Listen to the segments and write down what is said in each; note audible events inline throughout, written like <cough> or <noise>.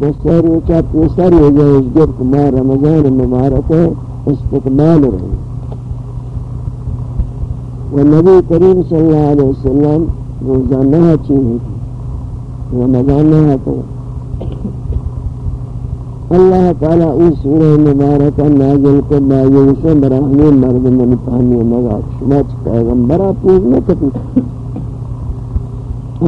بسر کا پیسر ہو جائے، اس گرد ما رمضان مبارک استقبال رہے و نبی کریم صلی اللہ علیہ وسلم روزانہ چیز ہے رمضان نہ تو اللہ تعالی اس سورہ مبارکہ نازل کو نازل سے براہمی مرد من پانی مگا شما پیغمبرہ پوز نہ کتی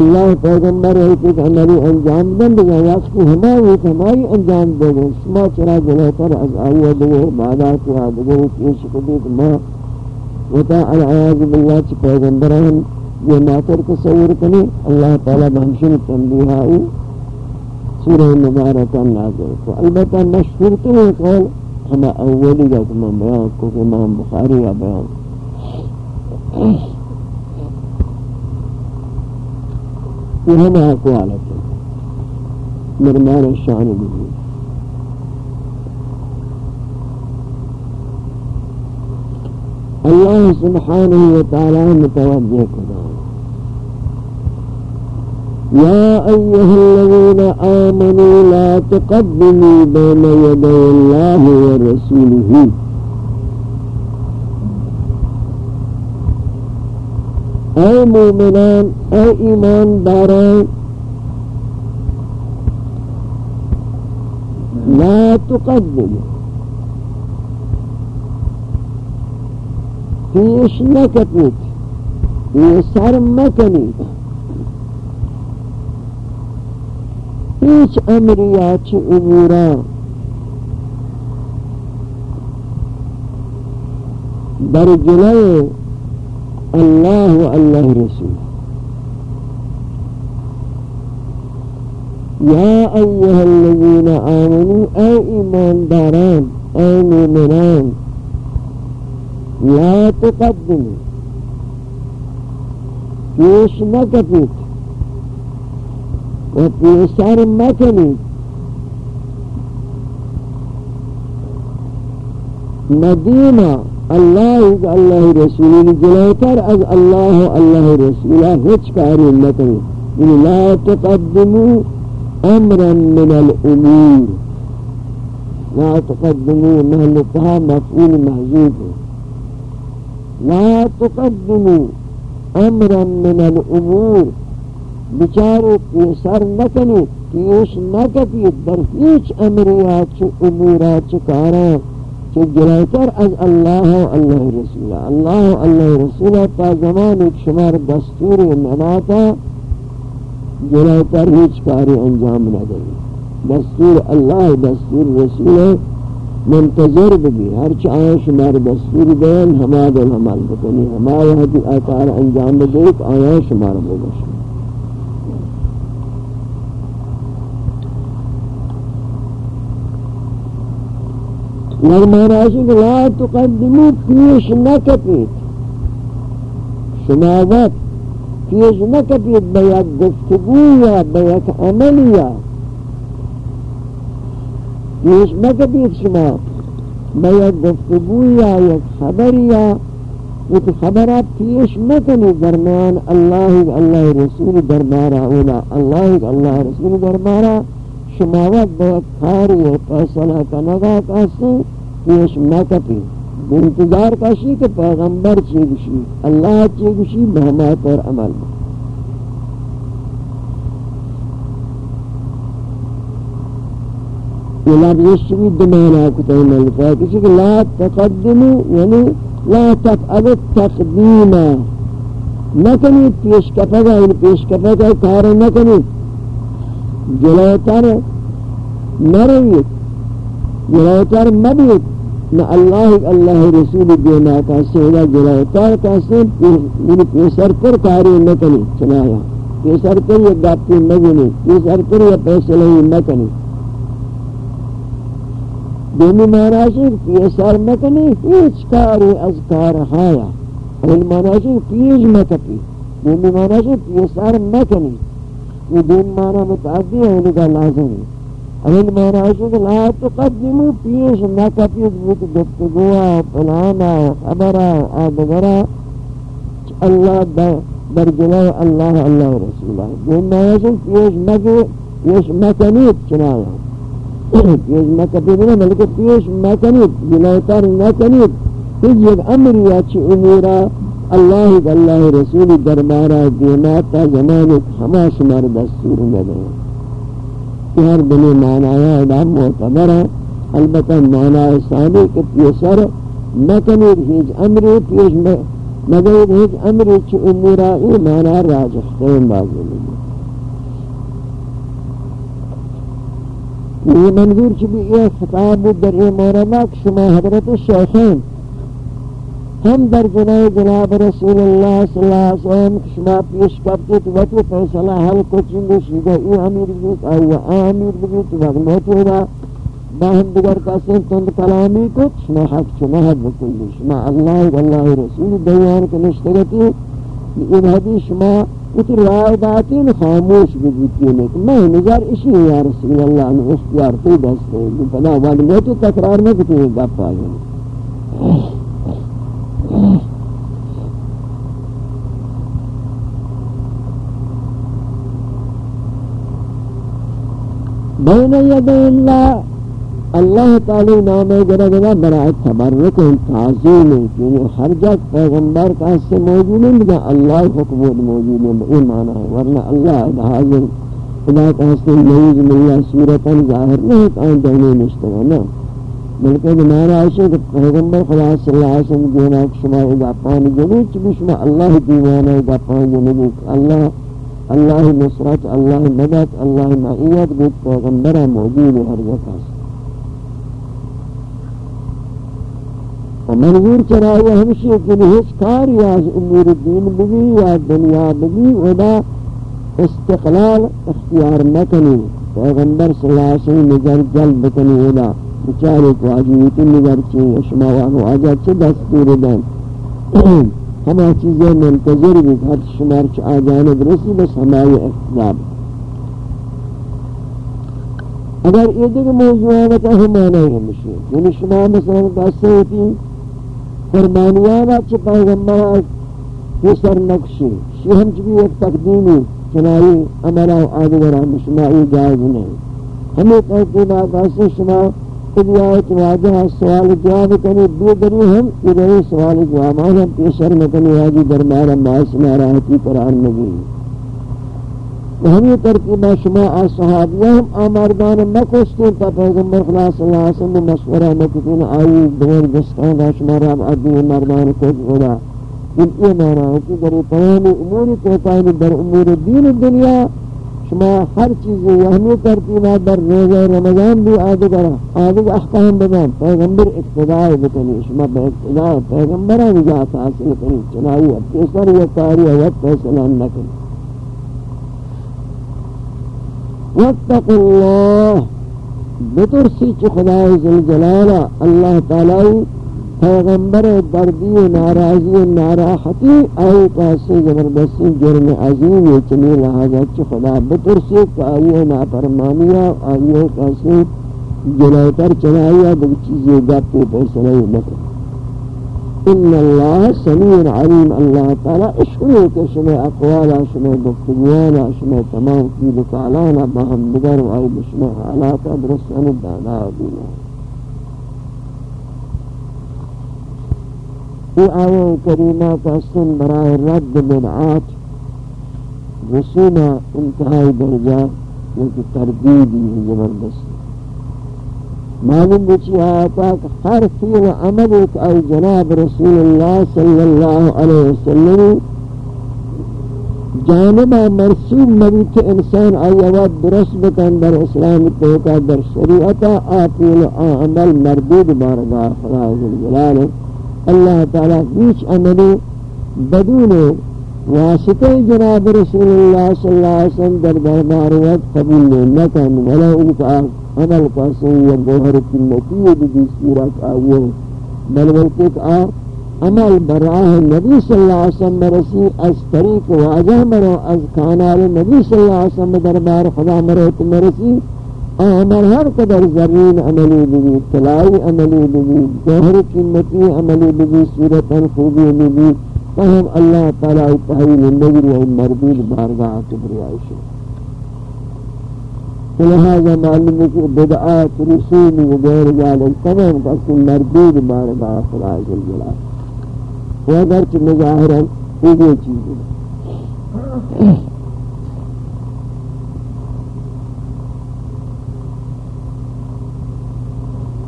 اللہ پیغمبر ہے کہ ہماری انجام دن دے یا اس کو ہماری ہماری انجام دے گا شما چرا جلے پر از آئیہ دے بعدا کو آدھگو پیش کدی ما۔ وتا العیاض باللہ چی پیغمبران، یہ ناکر تصور کنی، اللہ تعالی بہمشن تنبیہ آئی سورہ مبارکہ نازل کو۔ البتہ مشہور تو ہے قول ہمیں اولی کا امام بیان کو کہ امام بخاری کا بیان۔ یہ ہمیں اقوالت ہے مرمان شان بھی اللہ سبحانہ وتعالی يا أيها الذين آمنوا لا تقدموا بين يدي الله ورسوله. اے مومنان، اے ایمان داران لا تقدموا، پیش نکتنید یہ سر مکنید هیچ امریا چه امورا۔ در جلو الله الله الرسول. يا أيها الذين آمنوا أي إيمان داران أي مؤمنان لا تقدموا. پیش نکتید و پیشتر مکنید. مدینه اللہ اللہ رسول جلوتر از اللہ اللہ رسول ہچ کاری یعنی لا تقدموا امرا من الأمور. لا تقدموا محلتها مفعول محجوب لا تقدموا امرا من الأمور. بچارو پیسر نکنی پیش نکتی در هیچ امریات چو امورات چو کارا چو جلائتر از اللہ و اللہ رسول اللہ و اللہ رسول تا زمان ایک شمار دستور مناتا جلائتر ہیچ کاری انجام نہ نداری دستور اللہ، دستور رسول منتظر بھی ہر چاہے شمار دستور دین، ہما دل حمل بکنی۔ ہما یہاں اکار انجام دے آیا شمار بگشن نرمان آشی کہ لا تقدمو پیش نکپید شماوت پیش نکپید بیک گفتگو یا بیک عمل یا پیش نکپید شما بیک گفتگو یا یک خبر یا ایک خبرات پیش نکنی درمیان اللہ اللہ رسول دربارہ اولا اللہ اللہ رسول دربارہ شماوات بہت خاری ہے فیصلہ کا نگاہ کاسے پیش مکتی کپی انتظار کہ پیغمبر چیگشی اللہ چیگشی بہمات اور عمل. بہت ولم يشتري ہے کسی کہ لا تقدمو یعنی لا تفعلوا التقديم نکنی پیش کپا گا ان پیش کپا گا کارا نکنی. جلوتر نروت جلوتر مبوت نہ اللہ اللہ رسول دینا کا سیدا جلوتر کا سب ان پیسر پر کاری نہ کنی چنایا پیسر پر یہ گاپی نہ گنی پیسر پر یہ پیسے نہ کنی دومی معنی پیسر نہ کنی هیچ کاری از کارهایا. المعنی پیش مکپی دومی معنی پیسر مکنی. یہ دین معنی متعدی ہے لگا لازمی اول معنی ہے کہ لا تقدمو پیش نہ نکتید بود گفتگوا پلانا خبرا، آدگرا، اللہ در جلو اللہ اللہ رسولہ دین معنی ہے پیش مکی پیش مکنید چنایا پیش مکتی بنا، بلکہ پیش مکنید جلوتر نکنید ہیچ یک امر یا چی امورا اللہ اللہ رسول دربارہ دیماتا زمانت ہما شمار دستور ندرے کہ ہر بنی معنی ادا معتبر ہے. البتہ معنی ثانی کہ پیسر مکنید ہیچ أمر پیش مگر ہیچ أمر چی امورا ای معنی راجح خیم بازی لگی یہ منظور چی یہ خطاب در یہ موردہ شما حضرت شیخین ہم در جنائی جناب رسول اللہ صلی اللہ علیہ وسلم شما پیش کرتے تو وقت فیصلہ حل کو چنگو شیدہ ای امیر بگیت آئی آمیر بگیت وقت موتو دا باہم دیگر کسی تند کلامی کو شما حق شما حد بکلی شما اللہ واللہ رسول دیان کے نشتگتی این حدیث شما اتر رائے باتین خاموش بگیتی یعنی ہے کہ میں نظر اسی یا رسول اللہ نے اختیار تو دست ہے جو پدا بعد میں تو تکرار نہ کتی ہے گپ آگے بین یدی اللہ اللہ تعالی نام جرا جرا برائے تبرک تعظیم ہے ہر جگہ پیغمبر کا سے موجود ہے اللہ حکم موجود ہے ایمان ہے، ورنہ اللہ حاضر خدا کا سے نعوذ باللہ صورتا ظاہر نہیں کان دینے مشتبہ نا. بلکہ ہمارا ہے کہ پیغمبر خدا صلی اللہ علیہ وسلم دینا شما اذا پانی جنو چھ شما اللہ دیوانا اذا پانی جنو اللہ اللہ نصرت اللہ مدد اللہ معیت بود پیغمبر موجود ہے ہر جگہ منظور چرا یہ ہمشی کہ ہیچ کار یا امور دین بگی یا دنیا بگی ودا استقلال اختیار نکنی. پیغمبر صلی اللہ علیہ وسلم نظر جلب کنی ودا بچارے کو آجیتی نظر چی شما وانو آجا چی دستور دن. ہما چیزیں منتظر بھی ہر شمار چی آجانب رسی بس ہمائی اختیار اگر یہ دیکھ موضوع ہے، تو ہمانا ہی ہمشی یعنی شما مثلا دستے ہوتی قربانیانا چه پیغمبر پسر نقشی شی ہم چبی ایک تقدیمی چنائی عملہ و آدگرہ شمائی جائز نہیں ہمیں تقدیمات ایسے شما قدیات واجہ سوال جواب کنی بیدری ہم، ادھر سوال جواب ہم پیشر مکنی حاجی دربارہ باعث ناراحتی قرار نگی ہمیں ترکیبہ شما صحابیہ ہم آماردان مکوشتیں تا پیغمبر خدا صلی اللہ علیہ وسلم مشورہ مکتین آئی، دور جسکان دا شما رب عدی مردان کو خدا ان یہ معنی ہے کہ در تمام امور توتائن در امور دین دنیا شما ہر چیز ہمیں ترکیبہ در روزہ رمضان بھی آدھگر آدھگ احکام بدن. پیغمبر اقتداء بکنی. شما با اقتداء پیغمبرہ نجات حاصل کنی. چنائی اب کسر یہ کاری وقت فیصلہ نکنی واتقوا الله. بترسی چ خدای ذوالجلال. اللہ تعالی پیغمبر دردی و ناراضی و ناراحتی ای کاسی زبردستی جرم عظیم یہ چنی لہذا چ خدا بترسی کہ آئیے نافرمانیہ آئیے کاسی جلائتر چنائیہ بگ چیزیں گاپی فیصلہ مکر ان اللہ سمیر علیم، اللہ تعالی اشکری کہ شما اقوالا شما گفتگوانا شما تمام کی بکالانا بہم بگر و آئی بشما حالاتا برسان دانا دینا یہ آیہ کریمہ کا سن برائے رد بدعات رسومہ انتہائی درجہ یکی تردیدی زبردست معلوم بچی آتا کہ ہر فیل عمل ایک ای جناب رسول اللہ صلی اللہ علیہ وسلم جانبہ مرسوم نبی کے انسان آیوات درست بکن در اسلام توقع در شریعتا آفیل عمل مردود بارگاہ خدا جلال اللہ تعالی بیچ عملی بدون واسطہ جناب رسول اللہ صلی اللہ علیہ وسلم در دربار وقت قبول نکن ولو انکا عمل کا سوی گوہر قیمتی بھی صورت آئیے بل بلکہ آ، عمل براہ نبی صلی اللہ علیہ وسلم رسی از طریق واجہ مرو، از کانال نبی صلی اللہ علیہ وسلم دربار خدا مرو مرسی۔ عمل ہر قدر زرین عملی بھی تلائی عملی بھی گوہر قیمتی عملی بھی صورت خوبی بھی فهم اللہ تعالی تحویل نگری و مردود بارگاہ کبریائی شد لہذا معلوم ہے کہ بدعات، رسوم وغیر ذالک تمام قسم مردود بارد آخر آئیت الجلال و اگرچہ مظاہرہ یہ چیز ہے۔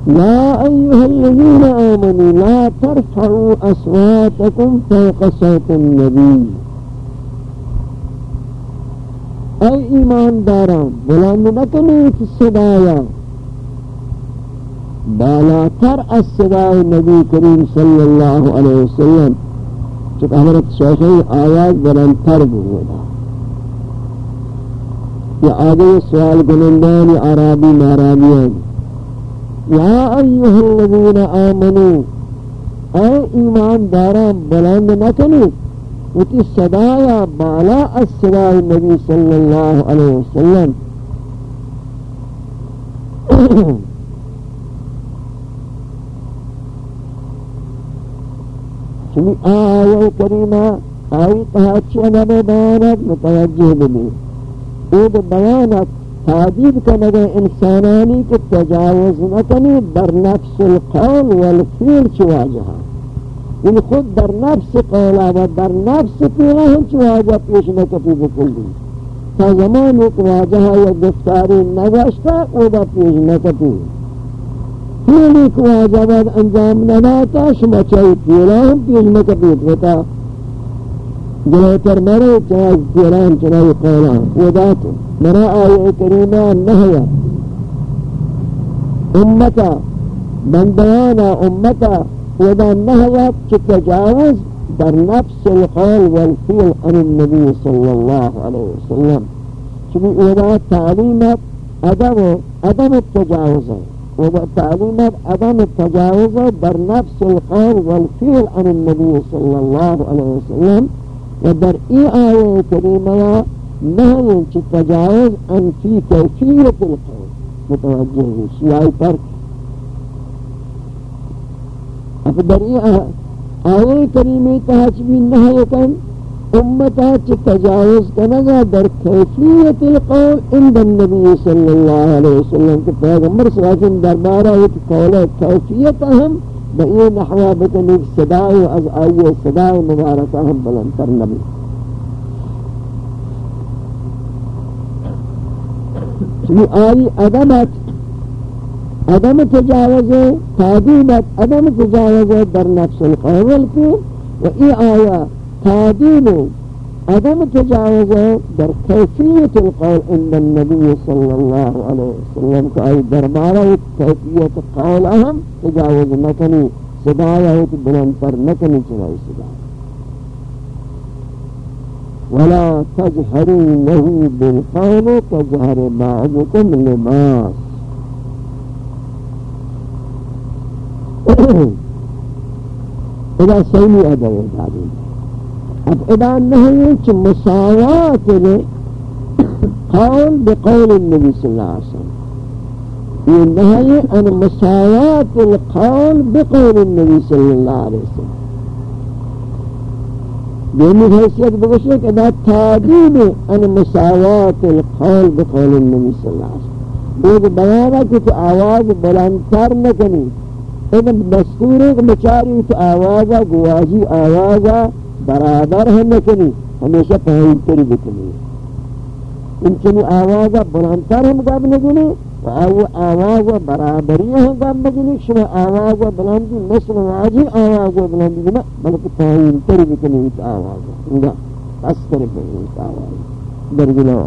يا أيها الذين آمنوا لا ترفعوا أصواتكم فوق صوت النبي. أي إيمان داران بلند نکنید صدایا. بالاتر از صدای نبی کریم صلی اللہ علیہ وسلم. چکہ حضرت شیخی آیات بلندتر بہودا یہ آگے سوال گنندان عرابی مارابیان یا ایها الذین آمنوا اے ایمان داران بلند نکنی وتی صدایا بالا از نبی صلی اللہ علیہ وسلم۔ <coughs> چمی آیه کریمه آیه تحچی نبی بیانت متوجه بنی۔ او بیانت تادید کنگے انسانانی کے تجاوز نکنی در نفس القول والفیل چواجہا ان یعنی خود در نفس قولا و در نفس فیلہ ہم چواجہ پیش نکتی بکلی تا زمان ایک واجہا یا گفتاری نگشتا او دا پیش نکتی فیل ایک واجہ بعد انجام نناتا شما چاہی فیلہ ہم پیش نکتی بکتا جلوتر مرے چنائی فیلان چنائی قولا و داتو مرا آیه کریمه نهیا امتا بندیانا أمتا ودا نهیا چه تجاوز در نفس القول والفعل عن النبي صلى الله عليه وسلم. چون ودا تعلیمت عدم عدم التجاوز ودا تعلیمت عدم التجاوز در نفس القول والفعل عن النبي صلى الله عليه وسلم. ودر اي آية كريمة نهي چی تجاوز ان فی کیفیت القول متوجه ہے شیعی پر اب در یہ آیے کریمی تحجبی نهي کن امتا چی تجاوز کنگا در کیفیت القول عند النبی صلی اللہ علیہ وسلم کہ پیغمبر صلی اللہ علیہ وسلم دربارہ ایک قول کیفیت اہم بئی نحوہ بکنی صدای از آئیے صدای مبارکہ ہم بلندتر نبی چلی آئی عدمت عدم تجاوز تعدیمت عدم تجاوز در نفس القول کی و ای آیا تعدیم عدم تجاوز در کیفیت القول ان النبی صلی اللہ علیہ وسلم کو آئی دربارہ کیفیت قول اہم تجاوز نکنی صدایہ بلند پر نکنی چنائی صدایہ ولا تجهروا له بالقول تجهر بعضكم لباس إذا سيني ادو تعليم أب إذا نهي مساوات قول بقول النبي صلى الله عليه وسلم. النهي عن مساوات القول بقول النبي صلى الله عليه وسلم. دومی حیثیت بگوشے کہ دا تعدیم ان مساوات القول بقول النبی صلی اللہ علیہ وسلم. ایک بیانہ کہ تو آواز بلندتر نکنی. ایک دستور ایک مچاری تو آوازا گوازی آوازا برابر ہم نکنی. ہمیشہ پہنی تری بکنی انچنی آوازا بلندتر ہم گب نکنی. او آواز برابری ہے گام مجنی شما آواز بلندی، مثل واجی آواز بلندی بنا بلکہ تاہین تر بکنی ایت آواز انگا اثر بکنی ایت آواز درجلو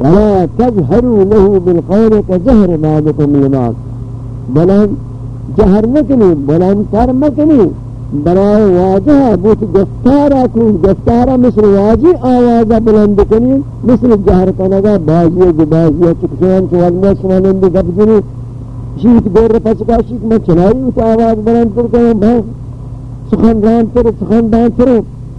ولا تجهروا له بالقول كجهر بعضكم لبعض بلند جهر مکنی بلند تر مکنی برای واجہ بوت گفتارا کو گفتارا مثل واجی آوازا بلند کنی مثل جہر کنگا بازی جو بازی چکسان چو وزمہ سمانند گب جنی شیط دور پچکا شیط میں چنائی اس آواز بلند کر کنم بھائی سخن ران تر سخن دان تر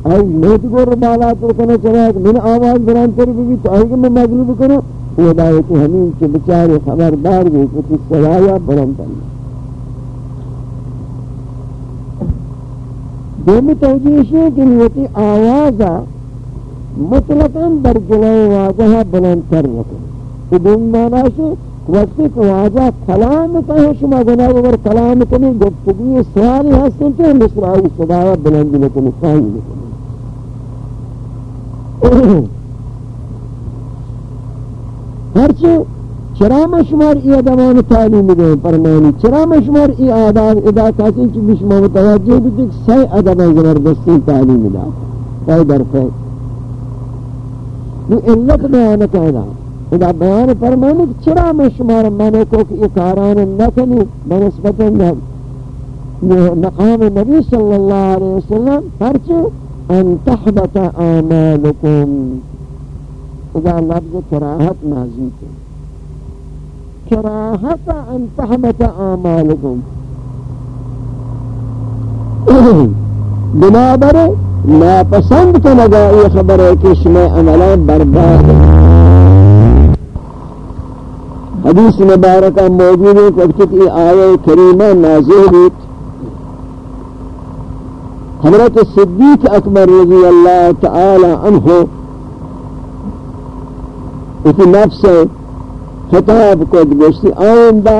آئی میت گور بالا تر کنه چنائی من آواز بلند تر بھی تو آئی کہ میں مغلوب کروں وہ دائے کہ ہمیں چھ بچارے خبردار بھی کچھ سرایا بلند کرنا دومی توجیش ہے کہ یہ آوازا مطلقاً در جلوی واجہ بلندتر رکھیں ادوم مانا سے وقتی کہ واجہ کلام کہیں شما گناہ اگر کلام کنی گفتگی سوالی ہستن تو مصر آئی صدایہ بلندی لکنی خواہی لکنی <coughs> ہرچی چرا شمار ای ادوان تعلیم دیں فرمانی چرا شمار ای آداب ادا کسی چی بشما متوجہ بھی دیکھ سی ادوان زبردستی تعلیم دا سی در فیق یہ علت بیان کہنا ادا بیان فرمانی چرا شمار مانے کو کہ اکاران نکنی؟ بنسبت مقام نبی صلی اللہ علیہ وسلم ہرچی ان تحبت آمالکم. ادا لفظ کراہت نازی کے کراہت أن تحبت آمالکم <coughs> بنابر ناپسند کا لگا یہ خبر ہے کہ شما عملہ برباد. حدیث مبارکہ موجود ہے کہ یہ آیہ کریمہ نازل ہوئی حضرت صدیق اکبر رضی اللہ تعالی عنہ اسی نفس خطاب کو گوشتی. آئندہ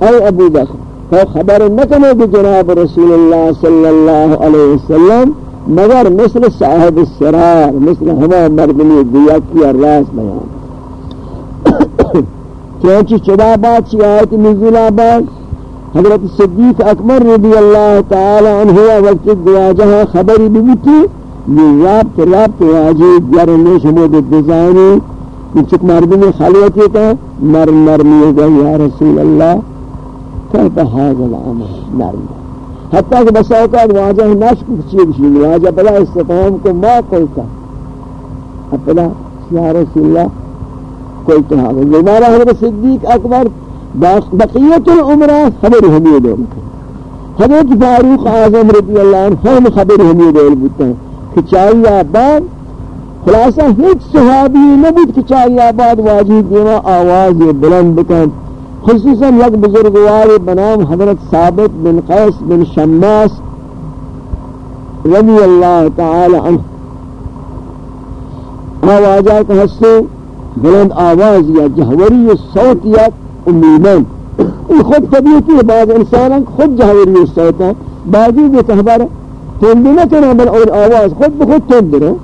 اے ابو بکر. تو خبر نکنے کہ جناب رسول اللہ صلی اللہ علیہ وسلم مگر مثل صاحب السرار، مثل ہما مردمی دیا کی راس بیان. چونچہ چدا بات چی آیت نزول آباد، حضرت صدیق اکبر رضی اللہ تعالی عنہ وقت گواجہ خبری بیتی یہ رابط رابط واجی گرنے شمود دزانی چک مردمی خلیتی کا نر نرمی گا یا رسول اللہ۔ کیف حاضر العمل نرم حتیٰ کہ بس اوقات واجہ نشک چیز شید واجہ بلا استفام کو ما قلتا اپلا یا رسول اللہ، کوئی تو حاضر لمارا حضرت صدیق اکبر بقیت العمرہ خبر ہمیں دول حضرت فاروق اعظم رضی اللہ عنہ ہم خبر ہمیں دول بودتا ہے کہ چاہیے آباد خلاصہ ہیچ صحابی نبود کہ چاہیے آباد واجی دیما آواز بلند بکن. خصوصا یک بزرگوار بنام حضرت ثابت بن قیس بن شماس رضی اللہ تعالی عنہ. آوازہ کا حصے بلند آواز یا جہوری صوت یا امیدن این خود طبیعتی ہے بعض انسان خود جہوری صوت ہے. بعضی بھی کہبار تندی نہ کرنا بل اور آواز خود بخود تند رہے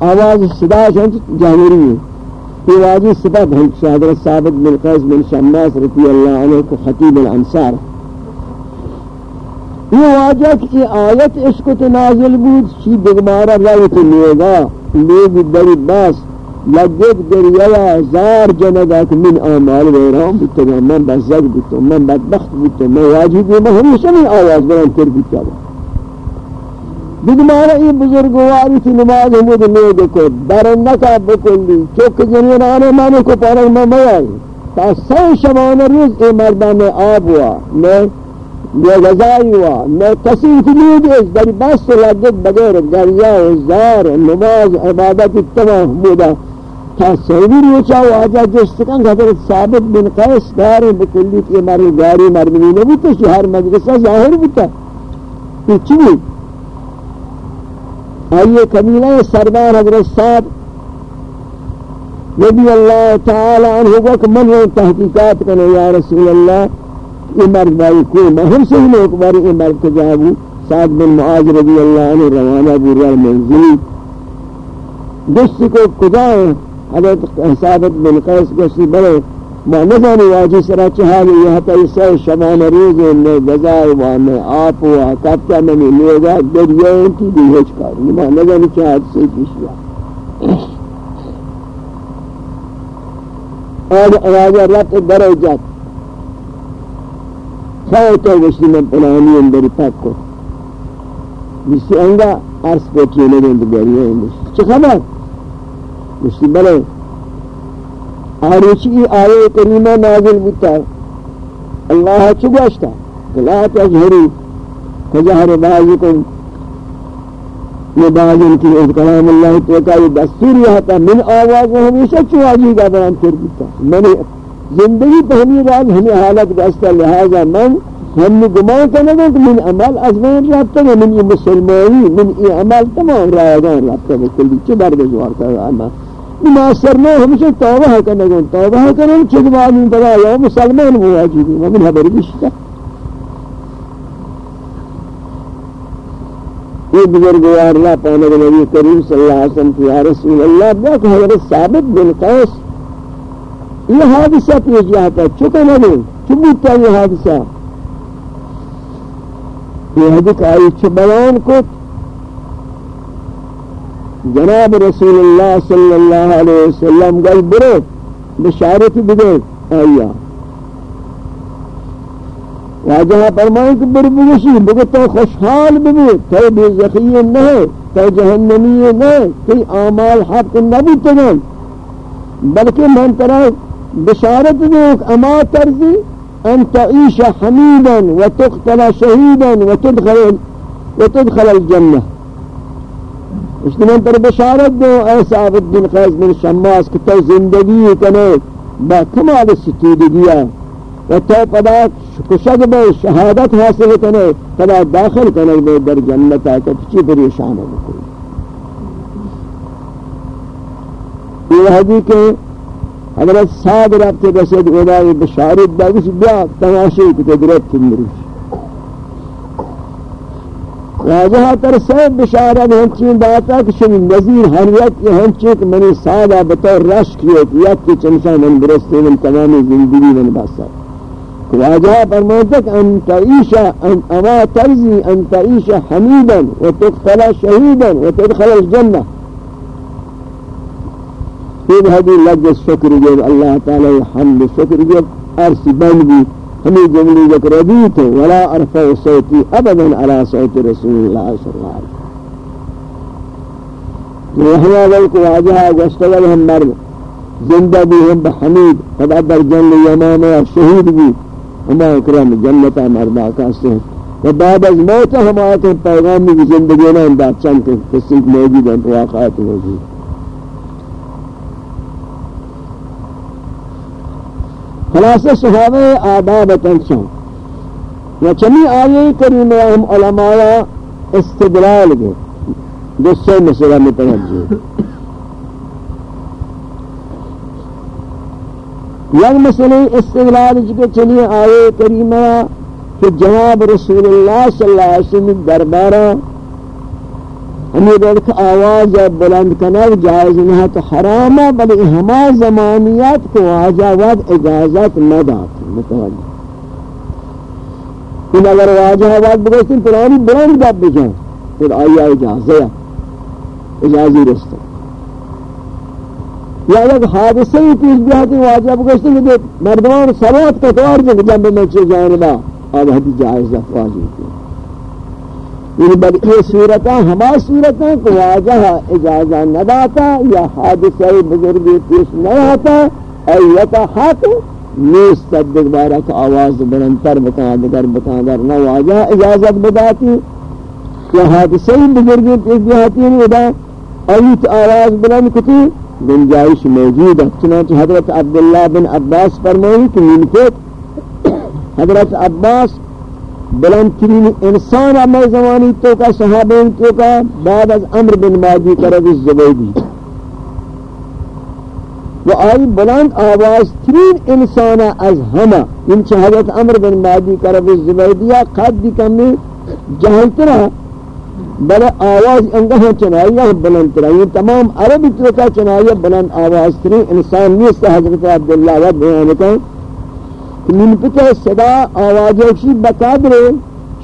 آواز صدا شنچ جہوری ہے یہ واجی صفت ہے حضرت ثابت بن قیس بن شماس رضی اللہ عنہ کو خطیب الانصار۔ یہ واجہ کہ یہ آیت عشق نازل بود، شی بگمارا رویت لیگا لیگ دری باس لگت دریا زار جنگا کہ من آمال ویرام بیتا من بزد بیتا من بدبخت بیتا من واجی بیتا من ہمیشہ میں آواز بران کر بیتا با بگمارا یہ بزرگواری تھی نماز حمود لوگ کو برنکا بکلی چوک جنین آنے مانے کو پارک میں میائی تا سو شبان روز اے مردہ میں آب ہوا میں یہ غذائی ہوا میں کسی اتنی دیش در بس لگت بغیر دریا زار نماز عبادت تمام حمودہ تصویر یہ چاہو آجا جستکن حضرت ثابت بن قیس دار بکلی کی ماری گاری مرمنی نبی شہر مجلسہ ظاہر بتا یہ چلی آئیے قبیلہ سردار حضرت صاحب، نبی اللہ تعالی عنہ وقت من تحقیقات کرنے، یا رسول اللہ، یہ مرد بائی کوئی مہم سے ہی لوگ باری یہ مرد تجابو سعد بن معاذ رضی اللہ عنہ روانہ بوریال منزلی۔ جس کو کجا حضرت ثابت بن قیس گوشتی بلے ما نزانی واجی سرا چہالی یہ تا اسے شمان روز میں گزار و میں آپ و کتا میں لوگا دریا انتی بھی ہچ کار ما نزانی چہات سے پیشیا آج آواز رت درے جات۔ خواہ تو میں پلانی اندر پاک کو۔ جسی انگا عرص کو چیلے دیں دریا اندر چھ خبر گوشتی بلے آروچی آئے کریمہ نازل بتا اللہ چو گوشتا لا تجہری کجہر بازکم یہ بازن کی اذ کلام اللہ توقع یہ دستور یہ تھا من آواز ہمیشہ چو آجی بیان کر بتا میں نے زندگی پہنی رات ہمیں حالت گستا لہذا من ہم نے گمان کرنے گا کہ من عمل از من رابطہ ہے من یہ مسلمانی، من یہ عمل تمام رائگان رابطہ ہے کلی چھ درد جوار کا عمل نماثر میں ہمیشہ توبہ کرنے گا توبہ کرنے گا چھت بعد ان طرح یا مسلمان ہوا مواجی دی ومن حبر بشتا یہ بزرگوار اللہ پانے نبی کریم صلی اللہ علیہ وسلم، یا رسول اللہ بیاک حضرت ثابت بن قیس۔ یہ حادثہ پیش جاتا ہے چکا نبی چبوتا یہ حادثہ۔ یہ حدیث آئی چھ بیان کو جناب رسول اللہ صلی اللہ علیہ وسلم گل برو بشارت بدے آیا واجہ فرمائے کہ بر بگشی بگو تو خوشحال بگو تو بے زخی نہ تو جہنمی نہ کوئی اعمال حق نبی تگن بلکہ من طرح بشارت دے اما ترزی أن تعيش حميدا وتقتل شهيدا وتدخل وتدخل الجنة اشتمان تر بشارت دو، اے ثابت بن قیس بن شماس کہ تو زندگی کنے با کمال ستودگیا و تو پدا کشک بے شہادت حاصل کنے، پدا داخل کنے بے در جنت آتا چی پریشان ہے یہ حدیث کہ حضرت ساد رب کے بسد بشارت دا کچھ بیا تماشی کتے درت مروش واجہ تر سے بشارت ہنچین داتا کہ شمی نظیر حریت یہ ہنچین کہ منی سادہ بطور رش کیے کہ یک کی چمشا من برستے من تمامی زندگی من باسا واجہ فرمائتا کہ انت عیشا اما ترزی انت عیشا حمیدا و تقتل شہیدا و تدخل الجنہ۔ پھر ہدی لجز شکر جب اللہ تعالی حمد شکر جب عرص بن بھی ہمیں جملی ذکر رضیت ولا ارفع صوتی ابدا على صوت رسول اللہ صلی اللہ علیہ وسلم. وحنا ذلك واجهة واشتغل هم مرد. زندہ بھی ہم بحمید قد ادر جن یمام شہید بھی ہما اکرام جنتا مردہ کاستے ہیں و بعد از موت ہم آتے پیغامی کی زندگی نہ ہم بات چند کسی موجود ہیں واقعات موجود. خلاصہ صحابہ آداب تنسان یا چمی آیے کریمہ ہم علماء استدلال گئے. جو دوسرے مسئلہ میں توجہ یک مسئلہ استدلال جکے چلی آیے کریمہ کہ جناب رسول اللہ صلی اللہ علیہ وسلم دربارہ ہمیں دیکھ آواز بلند کنر جائز نہ تو حرام ہے بل ہما زمانیات کو واجہ واد اجازت نہ دات متوجہ۔ ان اگر واجہ واد بگوشتن پرانی بلند گب بجائیں پھر آئی اجازہ اجازی رستا۔ یا ایک حادثہ ہی پیش بھی آتی واجہ بگوشتن کہ مردمان سروات کا توار جنگ جنب میں چے جانبا آب حدی جائزہ واجہ کی یعنی بل یہ صورتاں، ہما صورتاں کو واجہ اجازہ نہ داتا یا حادثہ بزرگی پیش نہ ہوتا ایتا حق نیس صدق بارہ کا آواز بلندتر بتا دگر بتا در نہ واجہ اجازت بداتی۔ یا حادثہ بزرگی پیش بھی ہوتی ہیں ادا ایت آواز بلند کتی۔ گنجائش موجود ہے، چنانچہ حضرت عبداللہ بن عباس فرمائی کہ ملکت حضرت عباس بلند ترین انسان اما زمانی تو کا صحابین تو کا بعد از عمر بن ماجی کرد الزبیدی. و آئی بلند آواز ترین انسان از ہما ان چه حضرت عمر بن ماجی کرد الزبیدی قد کمی جہلترہ بل آواز انگاہ چنائیہ بلند ترہ یہ یعنی تمام عربی تو چنائیہ بلند آواز ترین انسان نیست حضرت عبداللہ و بیان کریں من پتہ صدا آوازی بقدر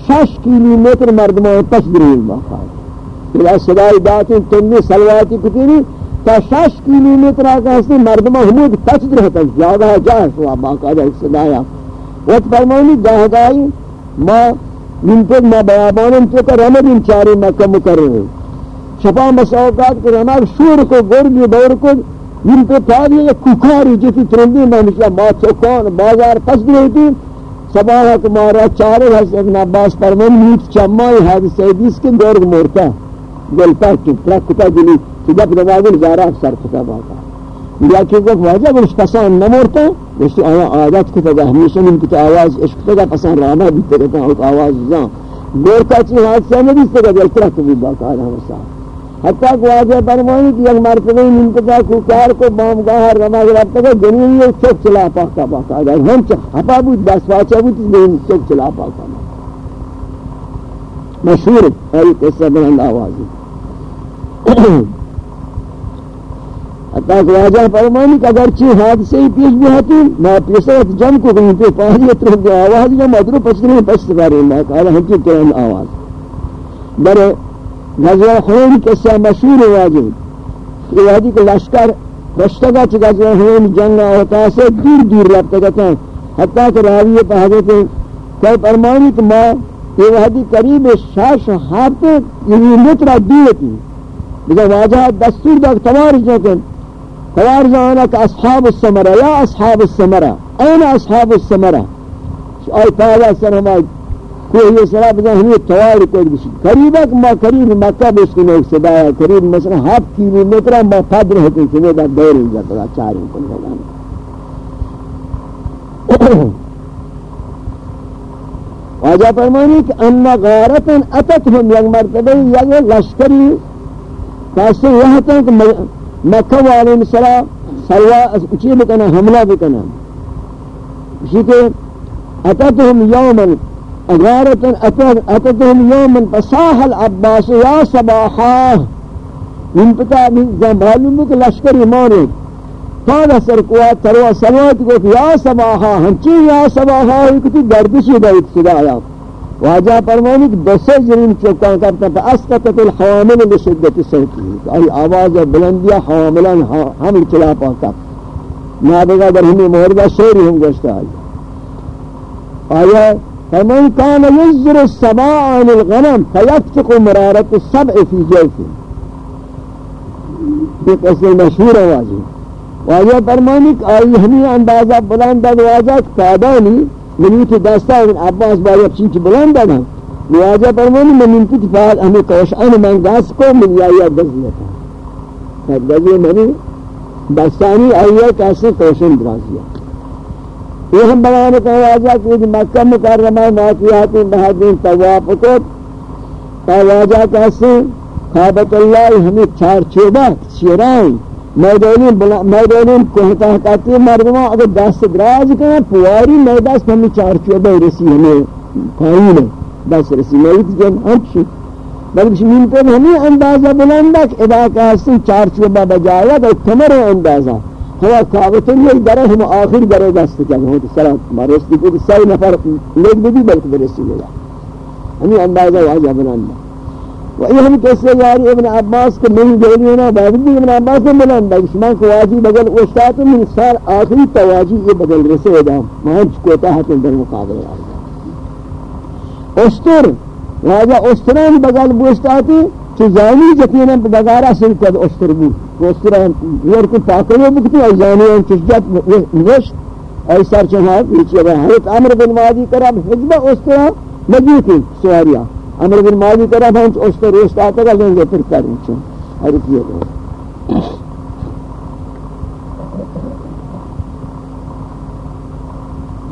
شش کیلومتر مردمان تشدریل باقاعد پھر صدای داتی تنی سلواتی کتیری تا شش کیلومتر آقا ہستی مردمان حمود تشدر ہوتا ہے جاگہ جائے سوا باقاعدہ ایک صدایا۔ وقت فرمانی گاہ گائی ما من پتہ ما بیابانم تو کا رمد ان چاری مکہ مکرر۔ شفا مساوقات کے رمد شور کو گرگی دور کو این تو تاری یک کوکاری جتی ترندی نمیشه ما چوکان بازار قصد رہتی سباہ کمارا چارے ہس ایک نباس پرمن میت چمائی حادثہ دیس کے دور مورتا گل پاک کی پرکتا جلی کہ جب دماغی زارا سر کتا باتا۔ یا کہ وہ واجہ گوش پسند نمورتا گوشتی آیا عادت کو تگا ہمیشہ من کتا آواز، عشق تگا پسند رانا بھی تگتا ہوں آواز زان گورتا چی حادثہ نبی تگا دل ترک بھی باقا آدھا مسا حتیٰ کہ واجہ پرمانی کہ یک مرتبہ من کتا کوکار کو بامگاہ رما گراب تگا جنین یہ چوک چلا پاکتا باقا آدھا ہم چا حپا بود دس واچہ بود لیکن چوک چلا پاکتا مشہور ہے ایک قصہ بلند آوازی حتی کہ واجہ فرمانی کہ اگر چی حادثے ہی پیش بھی ہوتی میں پیسرت جم کو کہیں تو پہلی اترہ دے آواز یا مدرو پچھنے پچھت کاری اللہ کہا رہا ہم کی کرن آواز۔ در غزوہ خون قصہ مشہور واجہ کہ واجہ کہ لشکر رشتگا چی غزوہ خون جنگا ہوتا سے دور دور رابطہ کہتا ہے حتی کہ راویہ پہ حضرت کہ فرمانی کہ ماں یہ وحدی قریب شاش ہاتھ یہ یعنی مترہ دیتی بجا واجہ دستور دا تمہاری جو کہ خوار زانك أصحاب السمرة يا أصحاب السمرة أين أصحاب السمرة أي تعالى سنما کوئی سرا بجا ہمیں تواری کوئی بشی قریبا ما قریب مکہ بشکنے ایک صدایا قریب مثلا ہاتھ کیلو میٹرہ ما پادر ہوتے ہیں سمیدہ دور ہی جاتا چاروں کن لگانا <coughs> واجہ فرمانی کہ انہ غارتاً اتتهم یک مرتبہ یک لشکری کاسے یہاں تک مکہ والے مسلا سلوا اچھی بکنا، حملہ بکنا۔ اسی کے اتتهم یوما اغارتا اتتهم یوما فصاح العباس یا صباحا. من پتا من معلوم کہ لشکر ایمانے پادا سرکوا تروا سلوات کو یا صباحا. ہنچی یا صباحا ایک کتی گردشی دائت صدا آیا واجہ فرمانی کہ دسے زمین چوکان کرتا تھا اسقطت الحوامل لشدت صوتی ای آواز بلندیا حواملان ہم چلا پاتا نابگا در ہمیں موردہ شوری ہم گوشتا آیا آیا فمن كان يزر السباع عن الغنم فيفتق مرارة السبع في جوفه في قصہ آه، مشہور واجه واجی واجہ فرمانی کہ آئی ہمیں اندازہ بلند ہے واجہ من منی عباس بھائی اپشی کی بلند ہے برماني من منی تفاعل ہمیں من دست من يأي یا دست مني ہے دست كاسي كوشن آئی یہ ہم بیان کہ واجہ کہ مکہ مکرمہ واقعات بہادین طواف کو واجہ کیسے؟ خوابت اللہ ہمیں چار چوبہ شیرائیں۔ میدانین بلا کوہتا کہتے مردموں اگر دست دراز کریں، پواری میداس ہمیں چار چوبہ رسی ہمیں پائین ہے دست رسی میت جن ہمشی بلکہ من پر ہمیں اندازہ بلندہ کہ ادا کا حسن چار چوبہ بجایا تو کمر اندازہ۔ ہوا کعبتن یہ درہ ہم آخر درہ دست کیا ہوں تو سلام مارستی کو سی نفر لیک بھی بلکہ برسی لگا ہمیں اندازہ واجہ بلندہ و یہ ہم کیسے یاری ابن عباس کے من گولی نا بعد بھی ابن عباس نے ملان دا شمان کو واجی بغل استاد من سال آخری تواجی یہ بغل رسے دا مہنچ کوتا ہے در مقابل استر راجا استران بغل بوستاتی چه زانی جتینا بگارا سلکت استر بو استران یور کو پاکلو بکتی ای ان چجت نشت ای سر چنات نیچے رہا حضرت عمر بن مادی کرا حجبہ استران مجیتی سواریاں امر بن مالی کرا تھا اس پر روشت آتا گا لیں گے پھر کریں چھو ہر کیے گا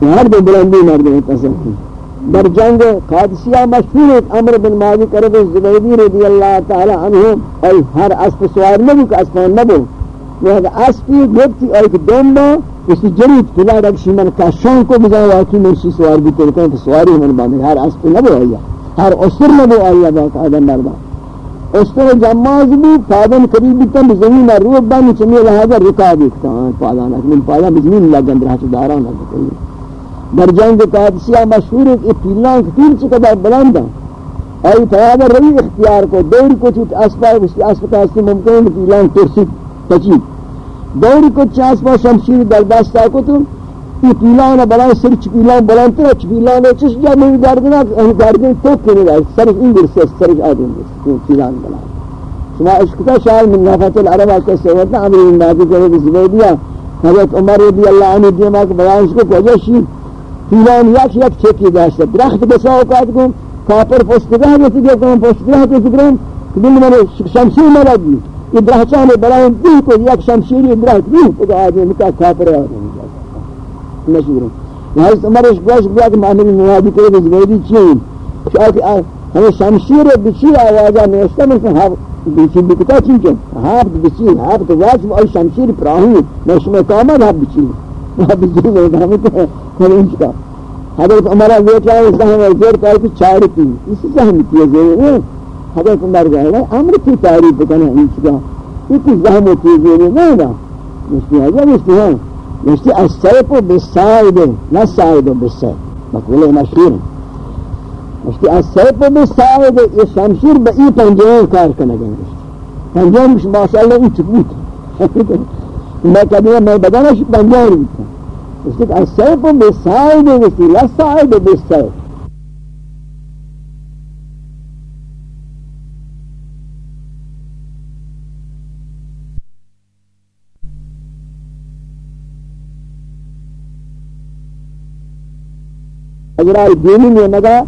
ہر دو بلندی مرد ہیں تصف در جنگ قادسیہ مشہور ہے امر بن مالی کرا تھا زبیدی رضی اللہ تعالی عنہ، اور ہر اسپ سوار نبو کہ اسپان نبو۔ وہ اسپی گفتی اور ایک دومبا اسی جرید کلا رکشی من کاشان کو بجائے واقعی مرشی سوار بھی تلکن کہ سواری من باندھے۔ ہر اسپ نبو آیا۔ ہر اسر نبو آیا باق آدم مردا اسر جماز بھی پادن قریب بیتا بزمین روب بانی چمی لہذا رکا بیتا پادانا من پادان بزمین لگن، رہا چو دارانا بکلی در جنگ قادسیہ مشہور ہے کہ پیلان کتیر چکا بلندا ای تیابر روی اختیار کو دور کو چیت اسپا اسی اسپا کاستی ممکن ہے پیلان ترسی تچید دور کو چاسپا شمشیر در دستا کو تو یہ پیلان بلان سر چ پیلان بلان تر چ پیلان چش جا میں دردنا ان دردن تو کنے گا سر ان در سے سر ادم یہ پیلان بلان شما اشکتا شاعر من نافت العرب کا سوتا امر النبی کو زبیدیا حضرت عمر رضی اللہ عنہ دیما کے بیان کو کوجا شی پیلان یک یک چکی داشت. درخت بسا اوقات کو کافر پشت رہ گئی کہ کوم پشت رہ تو فکرم کہ دل میں شمشیر نہ لگی یہ درہچان بلائن بھی کو یک شمشیری درہت بھی کو آدمی کا کافر ہے مشہور ہے حضرت عمر گوش گیا کہ معامل نوادی کرے کہ زبیدی چین کہ ہمیں شمشیر بچی آوازہ نوشتا میں کہ ہاں بچی بکتا چین کہ ہاں بچی ہاں تو واجب اور شمشیر پراہی نوش میں کامل ہاں بچی ہاں بچی میں ہمیں کہ ہمیں انچ کا حضرت عمرہ بیٹا ہے زہم اور زیر کہا کہ چار کی اسی زہم کی زیر ہے حضرت عمر گئے گا امر کی تعریف بکنے انچ کا اسی زہم کی زیر نہیں نا مشتی ہے جب مشتی ہے مشتی السیف بالسائد نا سائد بالسیف مقبول مشہور مشتی السیف بالسائد یہ شمشیر بئی پنجرین کار کرنے گئے پنجرین ماشاءاللہ انچ بود میں کبھی میں بدانا پنجرین بود اس لیے السیف بالسائد وسی لا سائد بالسیف اجرائی دینی میں مگا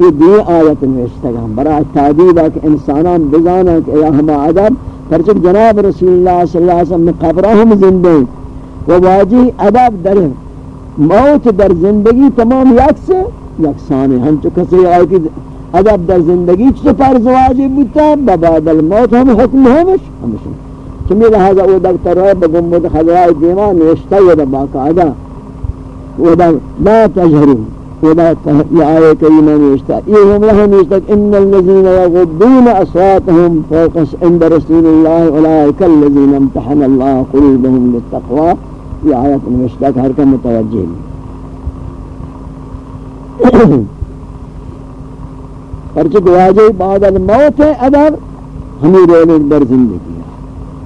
یہ دین آیت نوشتگا برای تعدیب کہ انسانان بزانا کہ یا ہما عدب پرچک جناب رسول اللہ صلی اللہ علیہ وسلم قبرہم زندے و واجی عدب در موت در زندگی تمام یک سے یکسان ہے ہم چو کسی آئی کی عدب در زندگی چو فرض واجب بودتا ببعد الموت ہم حکم ہمش ہمشن چمی لہذا او دکتر ہے بگمد خضرائی دیمان نوشتا یہ باقاعدہ ودا لا تجهرون ولا یہ آیے کریمہ نوشتا یہ ہم لہا نوشتا ان الذين يغضون اصواتهم فوق عند رسول الله اولئك الذين امتحن الله قلوبهم للتقوى. یہ آیت نوشتا ہر کا متوجہ پرچہ گواجہ بعد الموت ہے ادر ہمیں رولے در زندگی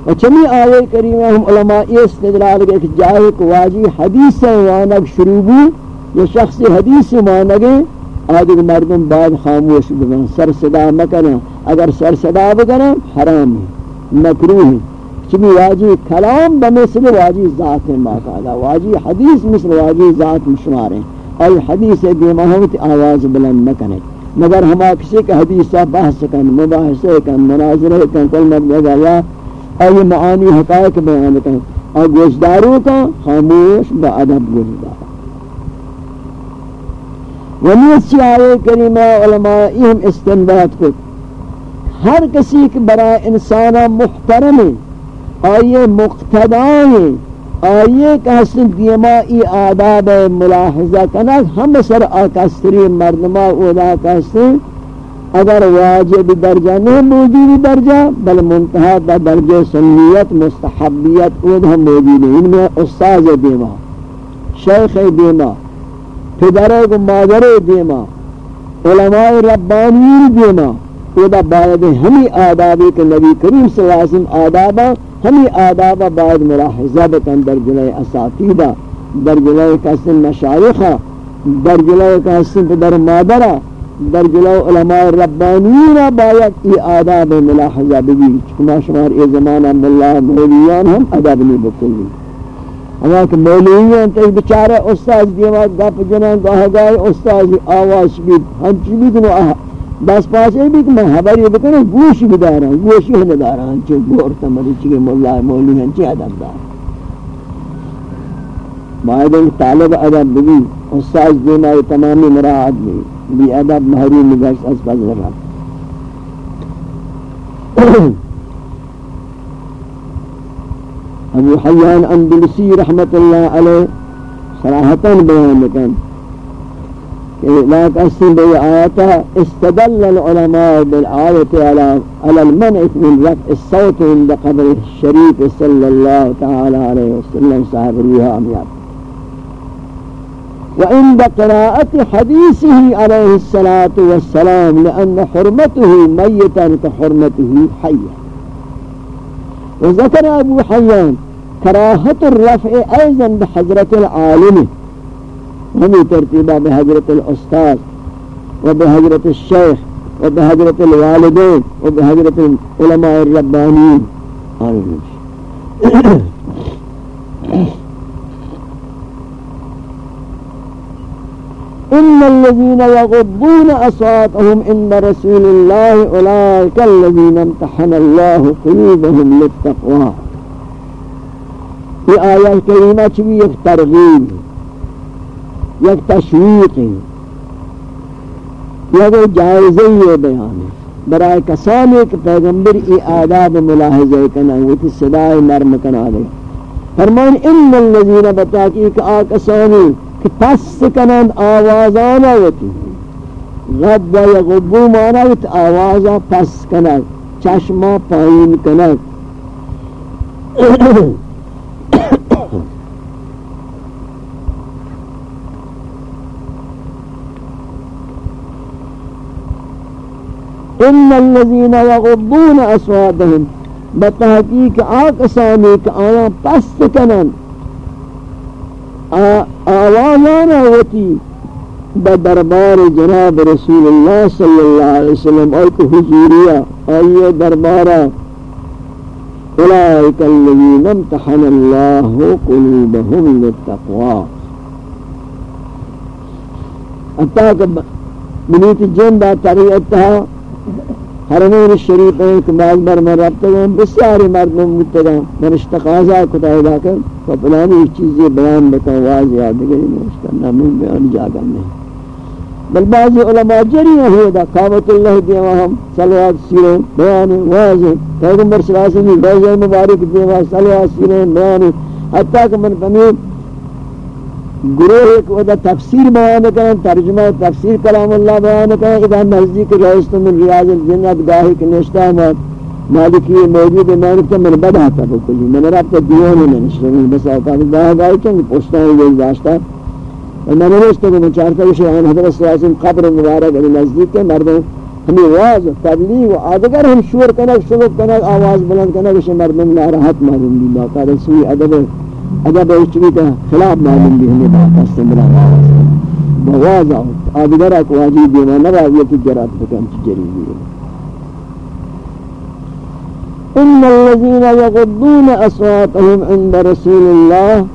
و چمی آیے کریمہ، ہم علماء استدلال کے ایک جائے کو حدیث سے وانک شروع بھی یہ شخص حدیث مانگے آدھے مردم بعد خاموش بگن سر صدا مکنن اگر سر صدا بکنن حرام ہے مکروح ہے۔ چمی واجی کلام بمثل واجی ذات ہے ماقادہ واجی حدیث مثل واجی ذات مشمار ہیں اور حدیث دیمہمت آواز بلند مکنے مگر ہما کسی کا حدیثہ بحث کن، مباحثہ کن، مناظرہ کن، کل مبلغہ یا اور یہ معانی حقائق بیان کن۔ اور گوشداروں کا خاموش با ادب گوشدار ونیسی آئے کریمہ علمائیم استنباد کو۔ ہر کسی کے برای انسانا محترم آئیے مقتدائیں، آئیے کہ حسن دیمائی آداب ملاحظہ کنک ہم سر آکستری مردمہ اولا کہستیں اگر واجب درجہ نہیں موجود درجہ، بل منتحہ دا درجہ سنیت، مستحبیت اود ہم موجود ہیں۔ ان میں استاذ دیما شیخ دیما پدرے کو مادرے دیما، علماء ربانین دیما خدا باید ہمی آدابی کہ نبی کریم صلی اللہ علیہ وسلم آدابا، ہمی آدابا باید ملاحظہ بکن در جلے اساتیدہ، در جلے کسن مشایخہ، در جلے کسن پدر مادرہ، در جلے علماء ربانین باید ای آداب ملاحظہ بگی، چکما شمار ای زمانہ ملا مولیان ہم ادب نہیں بکلی۔ ہما کہ مولویان تے بیچارے استاد دیوا گپ جنان گاہ گائے استاد آواز بھی ہنچ بھی کنو بس پاسے بھی کہ میں خبری بکنے گوش بھی دارا ہوں گوش ہی دارا ہوں ہنچ گورتا مری چکے مولا مولوی ہیں ہنچ ادب دار۔ باید ایک طالب ادب بھی استاد دینا تمامی مراعات بھی بھی ادب محروم گشت از پس رہا أبو حیان اندلسی رحمت اللہ علیہ صراحتاً بیان کہ لا تأسن بي آياتها استدل العلماء بالآية على المنع من رفع الصوت عند قبر الشريف صلى الله تعالى عليه وسلم صاحب روحه أمياب وعند قراءة حديثه عليه الصلاة والسلام لأن حرمته ميتا كحرمته حيا. وذكر أبو حيان كراهة الرفع أيضا بحضرة العالم هم ترتيبا بحضرة الأستاذ وبحضرة الشيخ وبحضرة الوالدين وبحضرة العلماء الربانيين. آمين ان الذين يغضون اصواتهم عند رسول الله اولئك الذين امتحن الله قلوبهم للتقوى۔ یہ آیت کریمہ چوی ایک ترغیب یک تشویق یک جائزہ یہ بیان ہے۔ برائے کسانی کہ پیغمبر ای آداب ملاحظہ کنا وہ صدای نرم کنا دے فرمان ان الذين بتاکی کہ آکسانی که پس کنند آوازان آوتی غد یا غبو مانا ویت آوازا پس کنند. چشما پایین کنند. ان الذين يغضون اصواتهم بتحقيق آ کسانی پس آیا کنند آوازانا ہوتی بدربار جناب رسول اللہ صلی اللہ علیہ وسلم اور کو حضوریہ آئیے دربارا اولئک الذین امتحن اللہ قلوبهم للتقوى اتاک بنیت جندہ تریعتها حرمین شریف ہیں کہ بعض بار میں رابطہ گئے بسیاری مردم متگا میں اشتقاضا کتا ادا کر تو پلانی چیزیں بیان بتا واضح یاد گئی میں اس کا نامی بیان جاگا نہیں۔ بل بعض علماء جری ہوئے دا قامت اللہ دیوا ہم صلوات سیریں، بیان واضح پیغمبر صلی اللہ علیہ وسلم روزہ مبارک دیوا صلوات سیریں، بیان حتیٰ کہ من فمید گروہ ایک ودا تفسیر بیان کریں، ترجمہ تفسیر کلام اللہ بیان کریں اذا نزدیک رئیست من ریاض الجنت گاہی کے نشتہ آمد مالکی موجود میں مالک من بدا تا بکلی میں من رابطہ دیون میں نشتہ بس اوقات گاہ گاہی چنگ پوچھتا ہے یہ داشتا اور میں نے نشتہ کہ من چارتا کہ شیعان حضرت صلی اللہ علیہ وسلم قبر مبارک علی نزدیک کے مردوں، ہمیں واضح تبلیغ و آدگر ہم شور کنک شلوک کنک، آواز بلند کنک کہ مردم ناراحت معلوم بھی باقا رسوی ادب اگر بے چوی کا خلاف معلوم بھی ہمیں بات استمرا بواز آؤت آدھگرہ کو واجی دینا نوازی کی جرات بکن چی جری ہوئی ان الذين يغضون اصواتهم عند رسول الله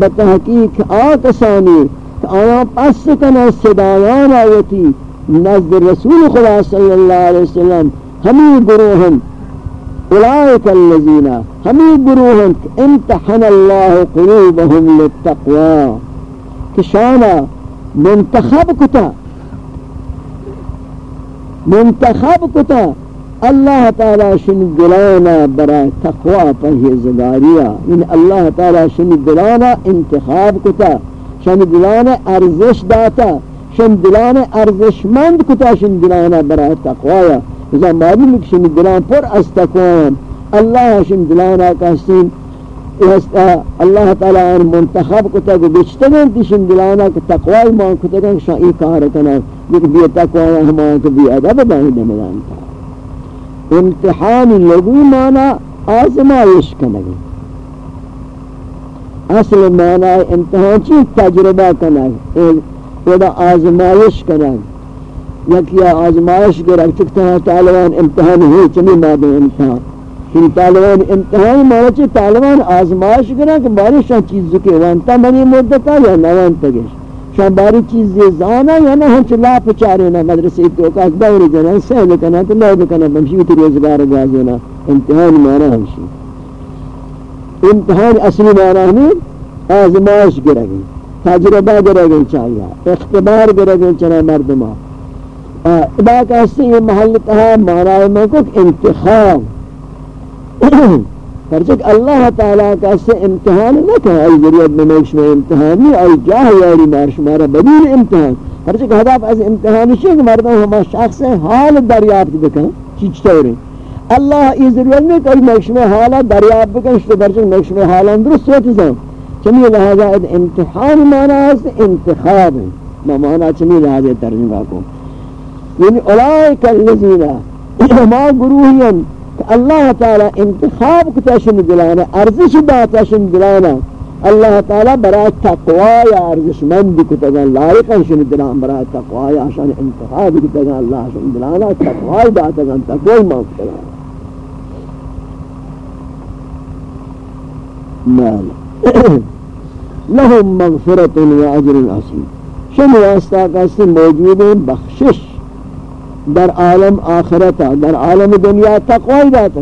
بتحقیق آکسانی آیا پس کنا صدایان آیتی، نزد رسول خدا صلی اللہ علیہ وسلم، ہمیں گروہن أولئك الذين هم يبروهم امتحن الله قلوبهم للتقوى. كشانا منتخب كتا. منتخب كتا. اللہ تعالی شن گلانا برا تقوى فهي زداريا إن الله تعالى شن گلانا انتخاب کتا شن گلانا ارزش داتا. شن قلانا أرزش مند كتا شن گلانا برا تقوى اذا معلوم کشن دلان پر از تقوان اللہ شن دلانا کہستین اللہ تعالی آن منتخب کتا کہ بچتگن تی شن دلانا کہ تقوی مان کتا کہ شان ای کار کنا. لیکن بی تقوی ہمان کہ بی ادب باہی دمدان تا. امتحان لگو مانا آزمائش کنگی. اصل مانا امتحان چی تجربہ کنگی یہ آزمائش کنگی یکی آزمائش کے رکھ ہے، طالبان امتحان ہوئی چنی مادہ امتحان۔ کہ طالبان امتحان مانا چھے طالبان آزمائش کرنا کہ باری شان چیز کے وانتا منی مدتا یا نوانتا گش شان باری چیز زانا یا نہ ہم چلا پچارے نا مدرسے تو کا دور جنا سہل کنا تو لوگ کنا بمشی تی روزگار گازینا امتحان مانا ہاں ہمشی امتحان اصلی مانا ہمیں آزمائش گرگی تجربہ گرگی چاہیے، اختبار گرگی چنا مردمہ۔ ادا کہتے یہ محل کہا معنی میں کو انتخاب۔ <clears throat> پرچک اللہ تعالیٰ کا سے امتحان نہ کہا، ای ذریعت میں میکش میں امتحان نہیں ای جاہ یاری مارش، مارا بدون امتحان۔ پرچک حداب از امتحان شیئے کہ مردم ہما شخص حال دریافت بکن چیچ طوری اللہ ای ذریعت میں کئی میکش میں حالا دریافت بکن شتے پرچک میکش میں حالا درست سوچ زن چمی لہذا، امتحان معنی ہے انتخاب ہے معنی چمی لہذا ترجمہ کو۔ یعنی اولائک اللذین ما گروہین کہ اللہ تعالی انتخاب کتا شن دلانا، ارزش داتا شن دلانا. اللہ تعالی برای تقوی ارزش مند کتا گا لائقا شن دلانا برای تقوی شن انتخاب کتا گا اللہ شن دلانا، تقوی داتا گا تقوی ما کتا مال. <clears throat> لهم مغفرة و عجر عصیم شن واسطہ کسی موجود بخشش. در عالم آخرتا در عالم دنیا تقوی داتا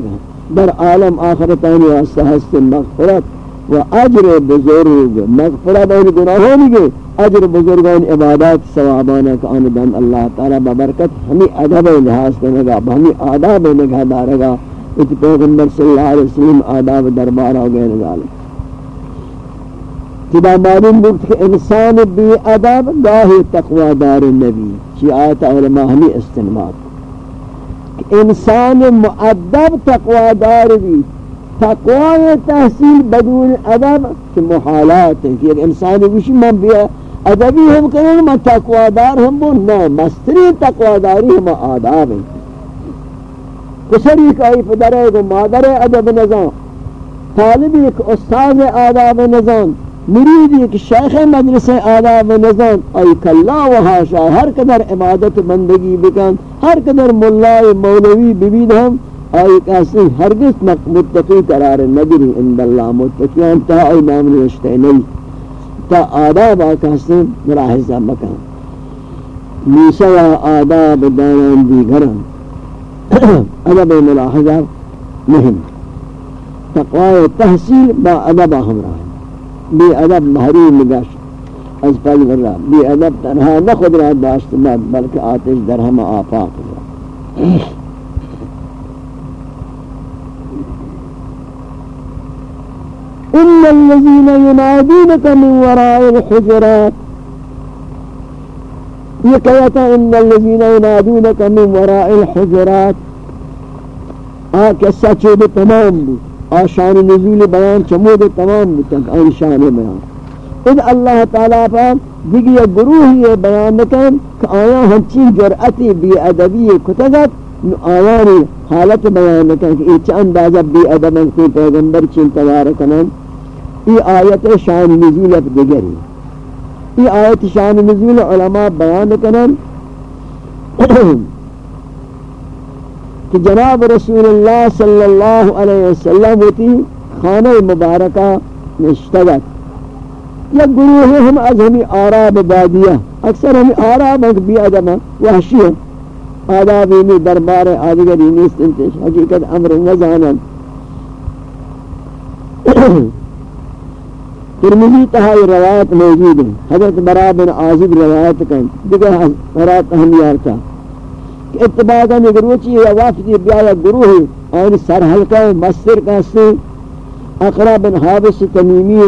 در عالم آخرتا واسطہ ہست مغفرت و اجر بزرگ. مغفرت اور گناہوں گے اجر بزرگان عبادات ثوابانا کا آن اللہ تعالی ببرکت ہمیں ادب لحاظ کرنے گا ہمیں آداب نگاہ دارے گا ات پیغمبر صلی اللہ علیہ وسلم آداب دربار ہو گئے نگالے تدا معلوم بود کہ إنسان بی ادب گاہی تقوی دار نبی چی آیت علماء ہمیں استنمات إنسان معدب تقوی دار بھی تقوی تحصیل بدون ادب کہ محالات ہیں کہ ایک انسانی بشی من بیا ادبی ہم کریں میں تقوی دار ہم بو نا مستری تقوی داری ہم آداب ہیں کسری کا ای پدر ہے مادر ادب نظام. طالبی ایک استاد آداب نظام. مرید ایک شیخ مجلس آداب نظام، ای کلا و حاشا ہر قدر عبادت بندگی بکن ہر قدر مولای مولوی ببید ہم آئی کسی ہرگز متقی قرار ندری اند اللہ متقیان، تا آئی نام نوشتے نہیں تا آداب آکاسی مراحظہ مکان نیسا آداب دانان دیگران. <coughs> ادب ملاحظہ مهم. تقوی تحصیل با ادب ہمراہ بی ادب محروم گشت از قلب را بی ادب تنها نہ خود را داشت بلکہ آتش در ہم آفاق ان الذين ينادونك من وراء الحجرات کہتا ان الذين ينادونك من وراء الحجرات. آ کہ سچ تمام بود. آشان نزول بیان چمود تمام بتنک آن شان بیان۔ اذ اللہ تعالیٰ پر دیگی ایک گروہ یہ بیان نکن کہ آیا ہنچین جرعتی بی ادبی کتگت آیانی حالت بیان نکن کہ ایچ اندازہ بی ادبن کی پیغمبر چین تبارکنن ای آیت شان نزول دیگری ای آیت شان نزول علماء بیان نکنن کہ جناب رسول اللہ صلی اللہ علیہ وسلم ہوتی خانہ مبارکہ نشتگت یا گروہ ہم از ہمیں آراب بادیہ، اکثر ہمیں آراب ہیں بی ادم وحشی ہیں آدابی میں دربار آدگری نیست انتش حقیقت امر نزانا ترمذی تہائی روایت موجود ہے، حضرت برا بن عازب روایت کن، دیگر حضرات اہمیار تھا اتباعا نگروچی یا وافدی بیایا گروہی آن سر حلقہ مستر کہستے اقرا بن حابس تمیمی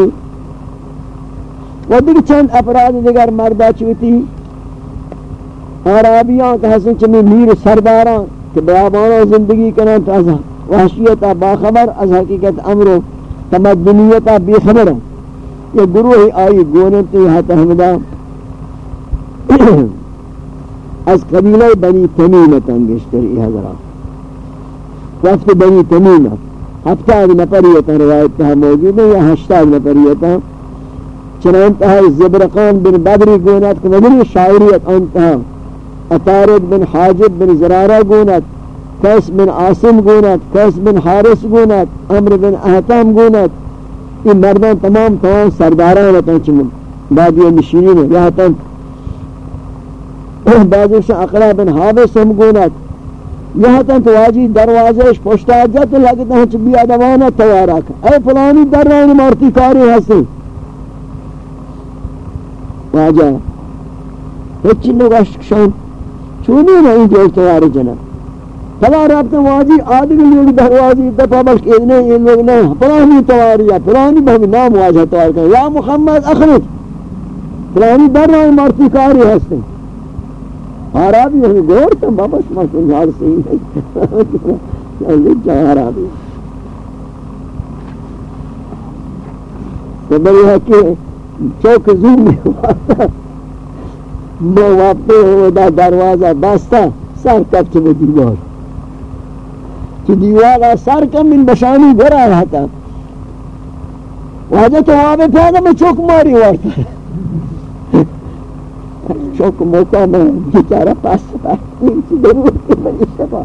و دیکھ چند افراد دیگر مردہ چوتی عرابیان کہستے چمی میر سرداران کہ بیابانا زندگی کنن تو از وحشیتا باخبر، از حقیقت امرو تمدنیتا بی خبر یہ گروہی آئی گونتی حت احمدہ از قبیلہ بنی تمیم تنگشتر ای حضرات. وقت بنی تمیم ہفتاد نفریتا روایت تہا موجود ہے یا ہشتاد نفریتا چنانتہا زبرقان بن بدری گونت کمدری شاعریت انتہا اتارد بن حاجب بن زرارہ گونت قیس بن عاصم گونت قیس بن حارس گونت عمر بن احتام گونت یہ مردان تمام تمام سرداران ہوتا چمن بعد یہ نشینین ہے یہاں تک بعضیش اقرا بن حابس ہم گونت یہاں تن تواجی دروازش پشتا جت لگتا ہے چبی ادوانا توارا کا اے فلانی در رہنی مارتی کاری ہستی. واجہ، ہچی لوگ عشق شان چونی نہیں جو تواری جنب. فلا رابطہ واجی آدھگی لوگ دروازی دفع بلک ادنے یہ لوگ نہیں فلانی تواری یا فلانی بہمی نام واجہ تواری کا یا محمد اخرج فلانی در رہنی مارتی کاری ہستی. حرابی ہمیں گور تو بابا شما سنگار سے ہی جا حرابی تو بڑی ہے کہ چوک زور میں ہوا میں واپتے ہو دا دروازہ باستا، سر کب چلے دیوار۔ کہ دیوارا سر کم من بشانی گرا رہا تھا۔ واجہ تو وہاں پہ پھیگا میں چوک ماری وارتا ہے شوق موقع میں بیچارہ پاس ستا ضرور کی بنی شفا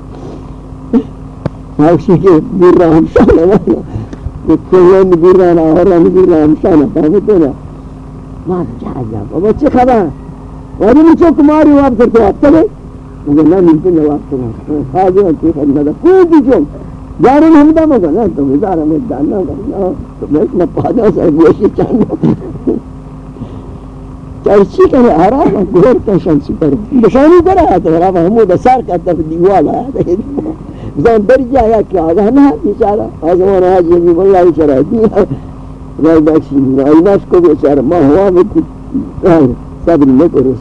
ہاوشی کے بیر رہا ہم شانا وانا کلین بیر رہا اور رہا بیر رہا ہم شانا فهمتے نا ما جا جا بابا چه خبر ولی مچو کماری واب کرتے وقت ہے مگر نا ملتے نواب کرتے خواجہ کی خدمت کوئی جو جارن ہم دا مگر نا تو بزارہ میں دانا کرنا تو میں اتنا پادا سا گوشی چاہنا چرچی کرے آرام گور تا شانسی پر بشانی پر آیا تو رابا ہمو دا سار کرتا پھر دیوال آیا زن بر جایا کیا آگا نا بیچارہ آزمان آج جی یہ بھی واللہ چرا؟ دیا رای بخشی، رای نفس کو بیچارہ ما ہوا میں کچھ صبر نکرو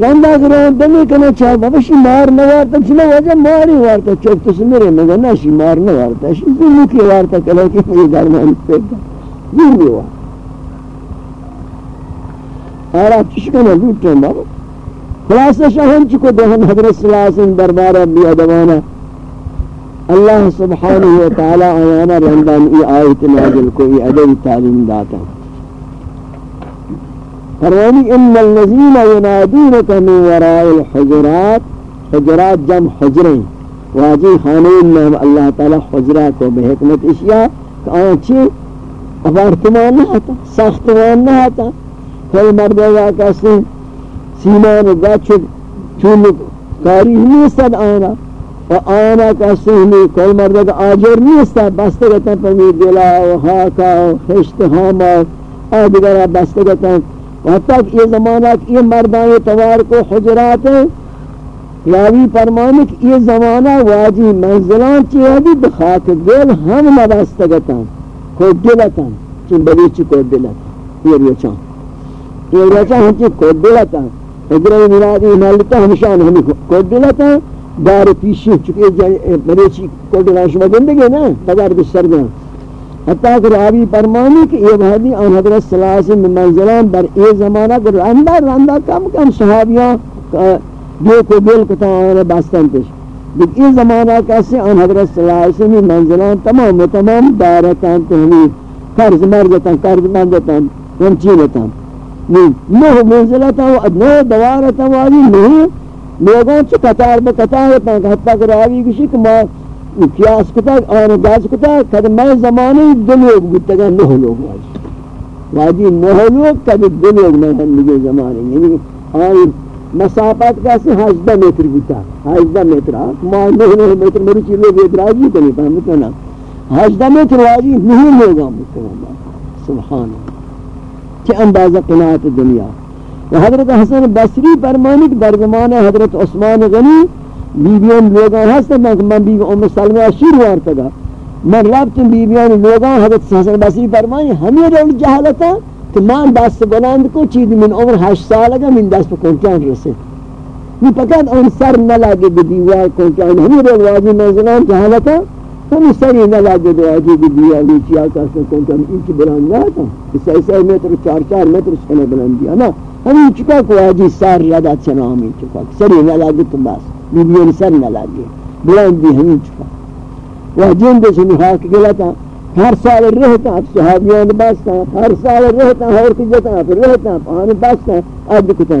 لندا کرو دمی کنا چاہ بابشی مار نوارتا چنا وجہ ماری وارتا چوک تو سمیرے مگا ناشی مار نوارتا شی زنو کی وارتا کلا کہ یہ درمان پیدا. زنو وارتا آرہ چشکنا لوٹیں بابا۔ خلاصہ شاہن چکو دہن حضرت صلی اللہ علیہ وسلم دربارہ بھی ادوانا۔ اللہ سبحانہ وتعالی آیانا رندان ای آیت نازل کو ای ادوی تعلیم داتا۔ فرمانی ان الذين ينادونك من وراء الحجرات حجرات جمع حجریں واجی خانون نام اللہ تعالی حجرہ کو بحکمت اشیاء، کہ آیا چی اپارتمان نہ آتا، ساختمان نہ آتا۔ کل مردے گا کسی سیمان گچ چون کاری نیستد آنا۔ و آنا کسی ہمی کل مردے گا آجر نیستد بستے گتا دلا و حاکا و خشت حاما آدھگرہ بستے گتا حتیٰ یہ زمانہ کہ یہ مردان توار کو حجرات ہیں۔ یاوی فرمانے کہ یہ زمانہ واجی منزلان چیئے بھی بخاک دل ہم نبستگتا کو دلتا چون بلیچ کو دلتا یہ ریچان یہ ریچان ہم چی کو دلتا حجرہ ملادی مالتا ہمشان ہمیں کو دلتا دار پیشی چکے بلیچی کو دلتا شما گندگے نا، بغیر بسر گنا حتیٰ کہ رابی فرمانی کہ یہ بہدی آن حضرت صلی اللہ منزلان بر اے زمانہ کہ رندہ رندہ کم کم صحابیاں دو کو دل کتا آنے باستان پیش۔ لیکن یہ زمانہ کیسے آن حضرت صلی اللہ منزلان تمام تمام دارتان تحمید قرض مرگتان قرض مندتان ہم چینتان نو منزلتان و ادنو دوارتان والی نہیں لوگوں چھ قطار بقطار ہوتا حتیٰ کہ رابی کشی کہ کیاس کتا، آن گاز کتا کد میں زمانے دو لوگ بودتا گا نو لوگ واجی واجی نو لوگ کد دو لوگ میں ہم لگے زمانے یعنی آن مسافت کیسے ہجدہ میتر بودتا ہجدہ میتر ما نو نو میتر میری چی لوگ ادراجی کنی؟ فهمتا نا ہجدہ میتر واجی نو لوگا بودتا سبحان اللہ کہ اندازہ قناعت دنیا. و حضرت حسن بصری فرمانی کہ در زمان حضرت عثمان غنی، بیبیان لوگان هستن من من بیبی ام سلمہ اشیر وارتا گا من رابطن بیبیان لوگان، حضرت حسن بصری فرمانی ہمیں رول جہالتا کہ من دست بلند کو چیز من عمر ہشت سال اگا من دست کنکان رسے یہ فقط ان سر نہ لگے دیوار کنکان ہمیں رول واجی منزلان جہالتا ہمیں سری نہ لگے دے واجی دے دیوار لیچی آکا سے کنکان انچ بلند نہ آتا اس ایسا میتر چار چار میتر سنے بلند دیا نا ہمیں چکا کو واجی سر ردا چنا ہمیں چکا سری نہ لگے تو بس بیبیان سر نہ لگے بلند بھی ہمیں چکا وہ جن دے سے نحاق گلتا ہر سال رہتا اب صحابیان باستا ہر سال رہتا ہر کجتا پھر رہتا پہانے باستا اب دکتا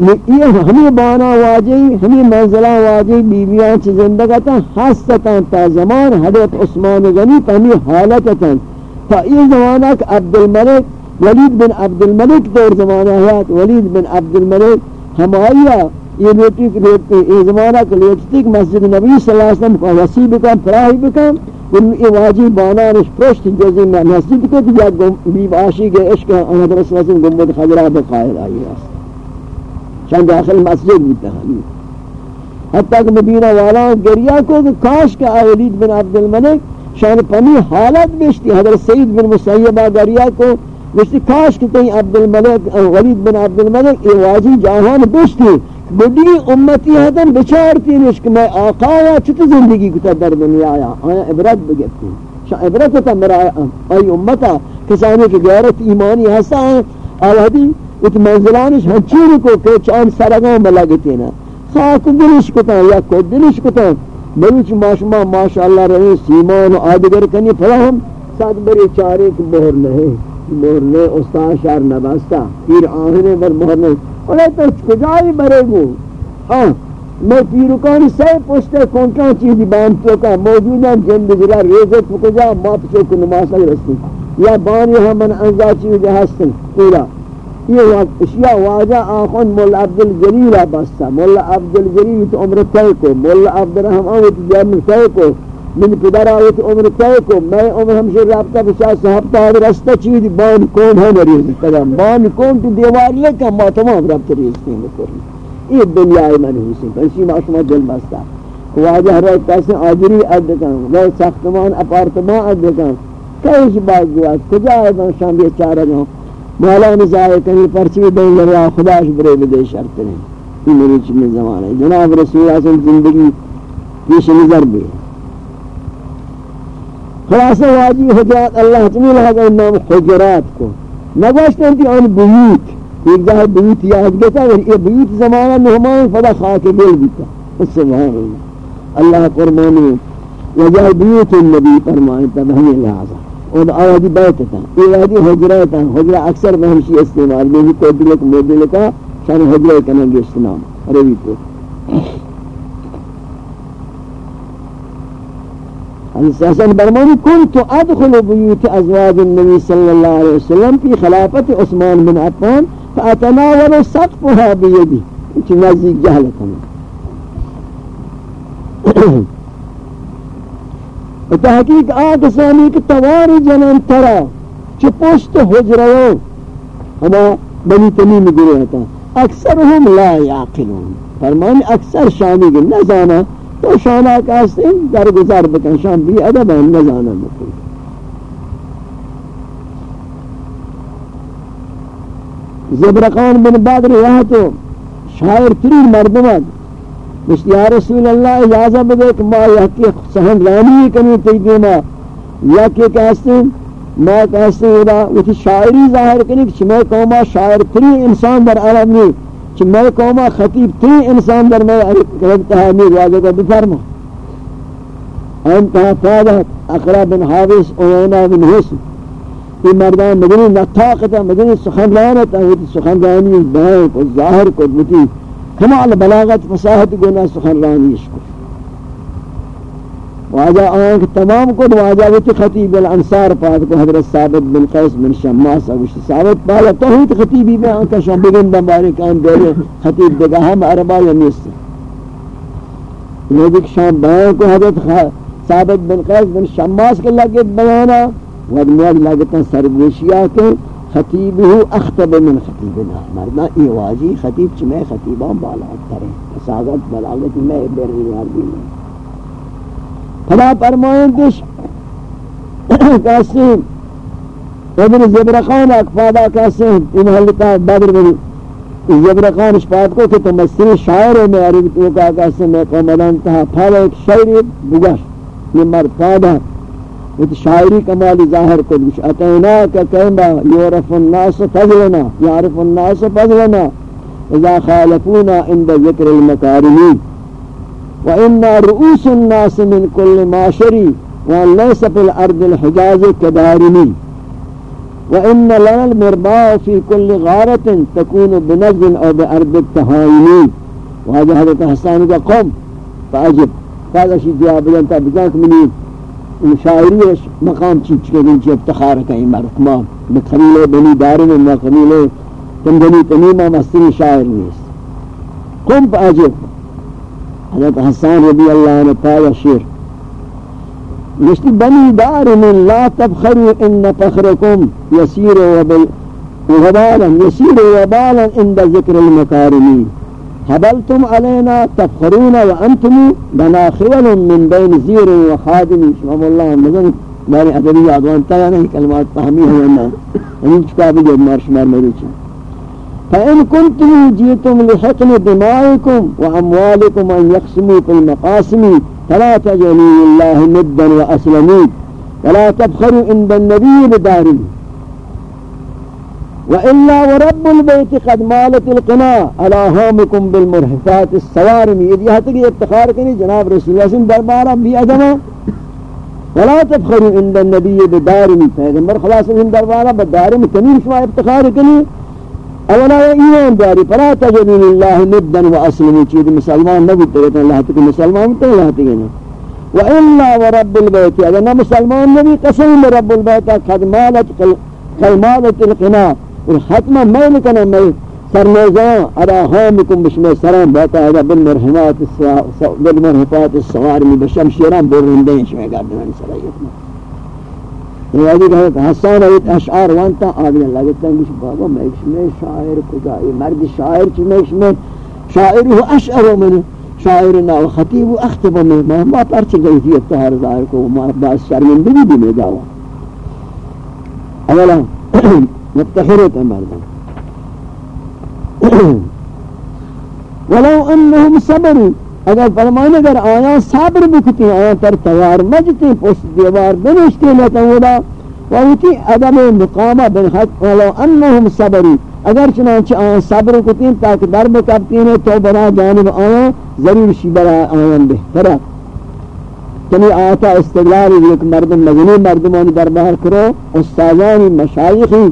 یہ ہمیں بانا واجی، ہمیں منزلہ واجی بیبیان چی زندگتا حستا تا زمان حضرت عثمان غنی تا ہمیں حالتا تا یہ زمانہ کہ عبد الملک ولید بن عبد الملک دور زمانہ حیات ولید بن عبد الملک ہماریا یہ لوٹی لوٹی یہ زمانہ کے لوٹی کہ مسجد نبی صلی اللہ علیہ وسلم کو وسیع بکن فراہی بکن ان یہ واجی بانا نش پرشت جزی میں مسجد کو دیا بیب عاشی کے عشق احمد رسول اللہ علیہ وسلم گمبد خضرہ بقائد آئی ہے۔ چند داخل مسجد بھی تحالی حتیٰ کہ مدینہ والا گریہ کو کہ کاش کہ ولید بن عبد الملک شان پنی حالت بیشتی، حضرت سید بن مسیبہ گریہ کو بیشتی کاش کہ تین عبد الملک ولید بن عبد الملک یہ واجی جاہان بیشتی بدی امتی ہدن بچارتی نشک میں آقا یا چھت زندگی کتا در دنیا آیا آیا عبرت بگفتی شا عبرت تا مرا آئی امتا، کسانی کی غیرت ایمانی حسا ہیں آوہدی ات منزلانش ہنچین کو کہ چان سرگان بلگتی نا خاک دلش کتا یا کو دلش کتا بلوچ ماشما ماشاءاللہ رہے سیمان و آدگر کنی پھلا ہم ساتھ بری چارے کی مہر نہیں مہر نہیں استاد شار نباستا پیر آہنے بر مہر نہیں انہیں تو کجائی برے گو ہاں میں پیروکانی سے پوچھتے کونکان چیزی بانتوں کا موجودہ جند گرا ریزت کجا ما پچھو کو نماسا رستی یا بانی ہم من انزا چیزی ہستن پورا یہ اشیاء واجہ آخون مولا عبدالجلیل بستا مولا عبدالجلیل تو عمر تے کو؟ مولا عبدالرحمن تو جرم تے کو؟ من پدر آوت عمر تے کو؟ میں عمر ہمشہ رابطہ بشاہ صحابتہ آدھ رستہ چیز بان کون ہے مریض قدم بان کون تو دیوار لے کہ ما تمام رابطہ ریز کی یہ دنیا منحوسی پنشی معصومہ دل بستا واجہ رہے کیسے آجری ادکان وہ ساختمان اپارتمان ادکان کئیش باز گواد کجا ہے شام بیچارہ گاؤں مولا نزائے کنی پرچی دیں لگا خداش برے بدے شرط نہیں یہ میری چمی زمان ہے جناب رسول اللہ صلی زندگی پیش نظر بھی ہے۔ خلاصہ واجی، حجرات اللہ جمیل ہے نام حجرات کو۔ نگوشتے ہیں کہ ان بیوت۔ ایک جہاں بیوت یاد گتا ہے یہ بیوت زمانہ نحمان فدا خاک دل بیتا۔ سبحان اللہ۔ اللہ فرمانے وجہ بیوت النبی فرمانے تب ہمیں لحاظہ اور آوازی بیت تھا یہ آدھی حجرہ تھا حجرہ اکثر میں استعمال میں بھی کوئی دلک مودل کا، شان حجرہ کنن گے استعمال، عربی کو۔ حسن برمانی كنت ادخل بيوت ازواج النبي صلى الله عليه وسلم في خلافة عثمان بن عفان فاتناول سقفها بيدي انت نزيك جهلكم تحقیق آکسانی کہ تواری جنان ترا، چی پشت حجرہو ہما بنی تمیم گروہ تا۔ اکثرهم لا یاقلون فرمان اکثر شامی گن نزانا، تو شانا کاستے در گزار بکن شام بھی ادب ہیں نزانا مکن زبرقان بن بدر یہاں تو شاعر ترین مردمت مشت یا رسول اللہ اجازہ بدے کہ ما یکی سہن رانی کنی تیدی ما یکی کہستے ما کہستے ادا ویتی شاعری ظاہر کنی کہ میں قوما شاعر تری انسان در عالم نہیں کہ میں قوما خطیب تری انسان در میں رکھتا ہے میر واضح کا بفرما۔ انتہا فادت اقرا بن حافظ، اوینا بن حسن، یہ مردان مدنی نتاقتا مدنی سخن رانتا ویتی سخن رانی بہن کو ظاہر کو ویتی کمال بلاغت فصاحت گناہ سخنرانیش کو۔ واجہ آنکھ تمام کو واجہ ویتی خطیب الانصار پاک کو حضرت ثابت بن قیس بن شماس اگوشت۔ ثابت پالا توحید خطیبی میں آنکہ شام بگن دنباری کان دے خطیب دے گا ہم عربا یا نیست یہ شام بیان کو حضرت ثابت بن قیس بن شماس کے لگے بیانا ودمیاد لگتا سرگوشیہ کے خطیب ہو اختب من خطیبنا. مرنا ای واجی خطیب چ میں خطیبان بالا کرے ساغت بلاغت میں بر یار بھی خدا فرمائیں دش کاسم ابن زبرقان اکفادا کاسم ان حلقہ بدر بن زبرقان اشپات کو کہ تمثیل شاعر میں عربی تو کا کاسم میں قومدان تہا پھالا ایک شعر بگش، یہ مرد فادا وت شاعری کمال ظاہر کو مش اتینا کا کہنا یعرف الناس فضلنا يعرف الناس فضلنا اذا خالفونا عند ذکر المكارم وان رؤوس الناس من كل معشر وان ليس في الأرض الحجاز كدارم وان لنا المرباء في كل غارة تكون بنجد أو بارض التهايم وهذا حضرت حسان کا قوم فاجب قال اشي جواب انت بجانك منين شاعری مقام چیز کے دن چی افتخار کہیں مرکمہ بخلیل بنی دارن و خلیل تندنی تنیمہ مستری شاعر نیست. قم پا عجب. حضرت حسان رضی اللہ عنہ پایا شیر. نشتی بنی دارن لا تبخروا ان فخركم يسير وبالا يسير وبالا عند ذكر المكارمين حبلتم علينا تفخرون وأنتم بنا خول من بين زير وخادم. شمام الله مزن ماري ادبی ادوان تا نہیں کلمات فهمی ہے نا ان کتاب جو مارش مار میری فإن كنتم جئتم لحقن دمائكم وأموالكم أن يقسموا في المقاسم فلا تجعلوا الله ندا وأسلموا. ولا تبخروا عند النبي بداره وإلا ورب البيت قد مالت القناة على هامكم بالمرحفات السوارم یہ یہاں تک افتخار کرنی جناب رسول اللہ صلی اللہ علیہ وسلم بھی ادمہ ولا تفخروا عند النبي بدارم پیغمبر. خلاص ان دربارہ بدارم تمیم شما افتخار کرنی اولا ایمان داری فلا تجدوا لله ندا واسلموا چیز مسلمان نبی تگتا اللہ تک مسلمان تو اللہ تک وإلا ورب البيت، اگر نہ مسلمان نبی، قسم رب البيت، قد مالت قد مالت القناة حتما میں نکنا میں سرنوزان ارا حامکم بشم سران باتا ہے بالمرحمات بالمرحفات السوارمی بشمشیران برندین شوئے گردنان یہ کہا کہ حسان ایت اشعار وانتا آگے لگتا ہے کہ بابا میں میں شاعر کجا مرد شاعر چی میں میں شاعر ہو اشعر من شاعر نا و خطیب و اختب میں ما ما پرچ گئی تھی اتحار ظاہر کو ما باس شرمندگی بھی میں دعوا اولا <clears throat> متخرت مردم ولو انہم صبروا، اگر فرمانے اگر آیا صبر بکتی آیا تر توار مجتی پوست دیوار بنشتی لیتا ہودا وہتی عدم مقامہ بن حق، ولو انہم صبری اگر چنانچہ آیا صبر کتی تاکہ درب کبتی ہیں، تو برا جانب آیا، ضرور شی برا آیا بہترہ تنی یعنی آتا استقلالی ایک مردم مغنی مردمانی دربار کرو استاذانی مشایخی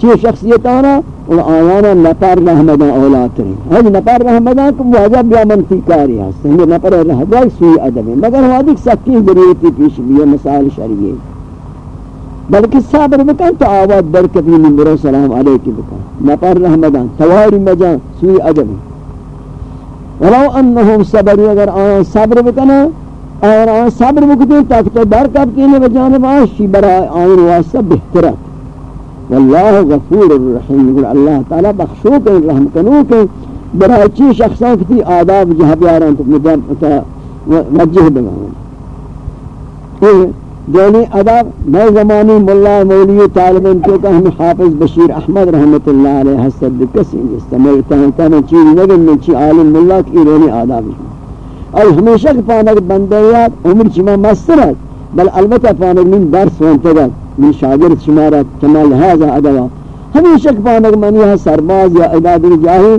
چی شخصیت آنا ان آیانا نپر رحمدان اولاد ترین ہج ہاں جی، نپر رحمدان کو واجب بیا منفی کاری ہے ہمیں نپر رحمدان سوئی عدب ہے۔ مگر ہوا دیکھ سکی بریتی پیش بھی مسائل شریعی بلکہ صبر بکن تو آواد در کبھی من سلام علیکی بکن نپر رحمدان تواری مجان سوئی عدب ہے۔ ولو انہم صبری اگر آیان صبر بکنا اور آیان صبر بکتے تاکہ تو در کب کینے بجانب آشی برای آئین واسطہ بہترت واللہ غفور الرحیم. یقول اللہ تعالی بخشو کے رحم کنو کے برای چی شخصان کی آداب جہاں بیاران تو مدام وجہ بگاؤں دونی اداب میں زمانی ملا مولی طالب ان کے کہ ہمیں حافظ بشیر احمد رحمت اللہ علیہ حسد کسی استعمالتا ہے کہ میں چیز نگن میں چی عالم ملا کی رونی آداب اور ہمیشہ کہ پانک بندیات عمر چما مسترد بل البتہ پانک من درس وانتگت من شاگرد شمارت کما لہذا ادوا ہمیشہ پانک منی ہے سرباز یا اداد جاہی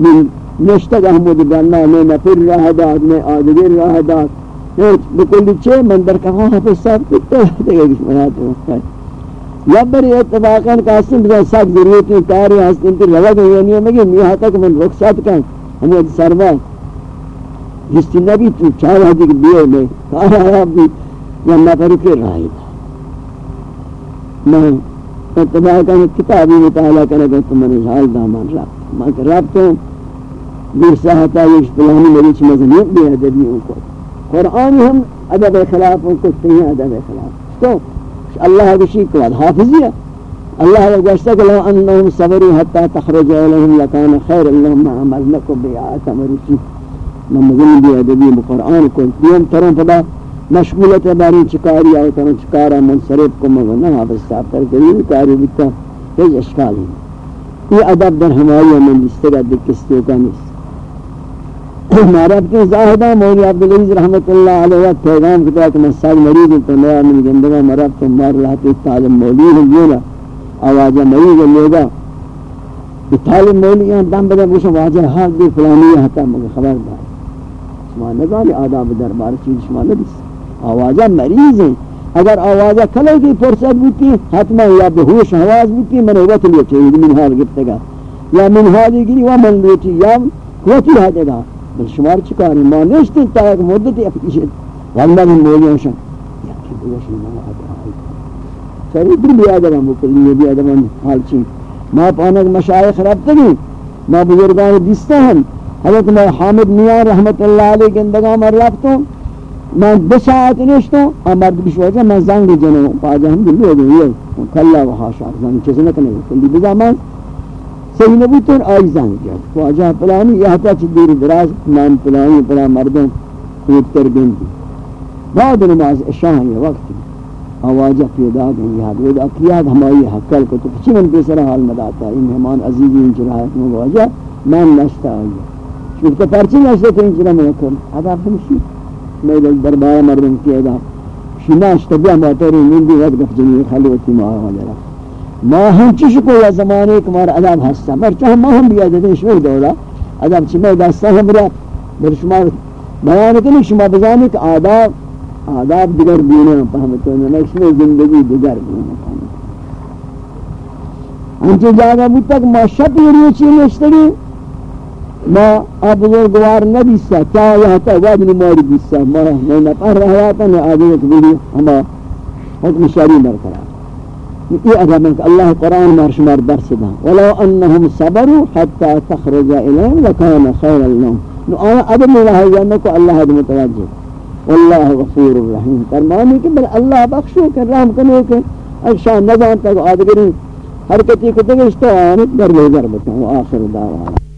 من نشتگ احمد بلنا میں نفر راہ داد میں آدگر راہ داد. بکلی چھے من در کفا حفظ صاحب کتے رہتے گا کس منات وقت ہے یا بری اتفاقاً کاسم بزن، سب ضرورتی کاری ہستن تی روا گئی یعنی مگی میہا تک من رخصت کن. ہمیں سرباز. جس تی نبی تو چاہ دی کہ بیئے میں کارا ہے بھی یا نفر کے راہی دا میں اتباع کرنے کتابی مطالعہ کرنے کہ تم نے حال دامان رابط ماں کہ رابط ہوں دیر ساہتا یہ اشتلانی میری چھ مذہنیت بھی ادبی ان کو۔ قرآن ہم ادب خلاف ان کو تیہیں ادب خلاف۔ تو اللہ کی شیء کو حافظی ہے۔ اللہ نے گوشتا کہ لو انہم صبری حتی تخرج علیہم لکان خیر اللہم عملنکو بیعات امرچی میں مذہنی بھی ادبی قرآن کو دیم ترون پدا مشغولت باری چکاری آئی تن چکارا منصرف کو مگنا حافظ صاحب تر قریب کاری بیتا ہیچ اشکال ہی یہ ادب در ہماری من جستگا دکستیو کا نیست ہمارا اپنے زاہدہ مولی عبدالعزیز رحمت اللہ علیہ وقت پیغام کتا کہ میں سال مریض تو نیا من گندگا مرب تو مار رہتے تعلیم مولی ہے یہ آوازہ مریض لیگا کہ تعلیم مولی ہیں، دم بدہ بوشا واجہ حال دی فلانی ہے مگر خبر دار شما نگالی آداب دربار چیز شما نبیس۔ آوازہ مریض ہیں۔ اگر آوازہ کلے کی فرصت بوتی حتما یا بہوش حواز بوتی من وقت لیا چاہیے، من حال گفتے گا۔ یا من حالی گری و من لیتی یا قوتی حدے گا۔ بل شمار چکاری ما نشتی تا ایک مدتی افکیشت واللہ من مولیان شن۔ یا کی بوشن ما آدھا آئی۔ سری در بھی آدھا مکلی یہ بھی آدھا حال چین ما پانک مشایخ ربتگی ما بزرگان دیستا ہم۔ حضرت میں حامد میاں رحمت اللہ علیہ گندگاں مر رفتوں میں دو ساعت نشتوں اور مرد بشوجہ میں زنگ جنوں پاجہ ہم دل لوگ یہ کلا و حاشا زنگ چیز نہ کرنے کلی بدا میں صحیح نبوتن آئی زنگ جا پاجہ پلانی یہ تا چی دیر دراز نام پلانی پلا مردوں خود کر گندی بعد نماز عشاء یہ وقت آواجہ پیدا گئی یاد ودا کیاد ہماری حقل کو تو کچھ من پیسرا حال مداتا ہے مہمان عزیزی ان چرایت میں واجہ میں نشتا آئی چونکہ پرچی نشتا تو ان چرا میں کن عذاب ہمشی میں دربار مردم کی ادا شناش تبیا موتوری نندی وقت گفت جنی خلوتی ماہ وغیرہ ما ہم چش کو یا زمانے کمار عذاب ہستا پر چاہ ما ہم بیا دیتے شمیر دولا. عذاب چی میں دستا ہم رات بر شما بیان کنی، شما بزانی کہ آداب آداب دیگر بینے ہم پہمتو میں زندگی دیگر بینے پہمتو انچہ جاگا بود تک ما شب یہ ریچی نشتگی ما بزرگوار نبیستا تا یا تا وادن ماری بیستا ما میں نپر رہا تا نے آدھے ایک بیلی ہما حکم شریع برقرار یہ ادب ہے کہ اللہ قرآن میں شمار درس دا ولو انہم صبروا حتی تخرج الہم لکان خیر اللہم نو آیا ادب میں رہا جانا کو اللہ حد متوجہ واللہ غفور الرحیم فرمانی کہ بل اللہ بخشو کہ رحم کنو کہ اکشان نظام تک آدگری حرکتی کو دگشتا، آنی در لے گر بتا آخر دعوانا.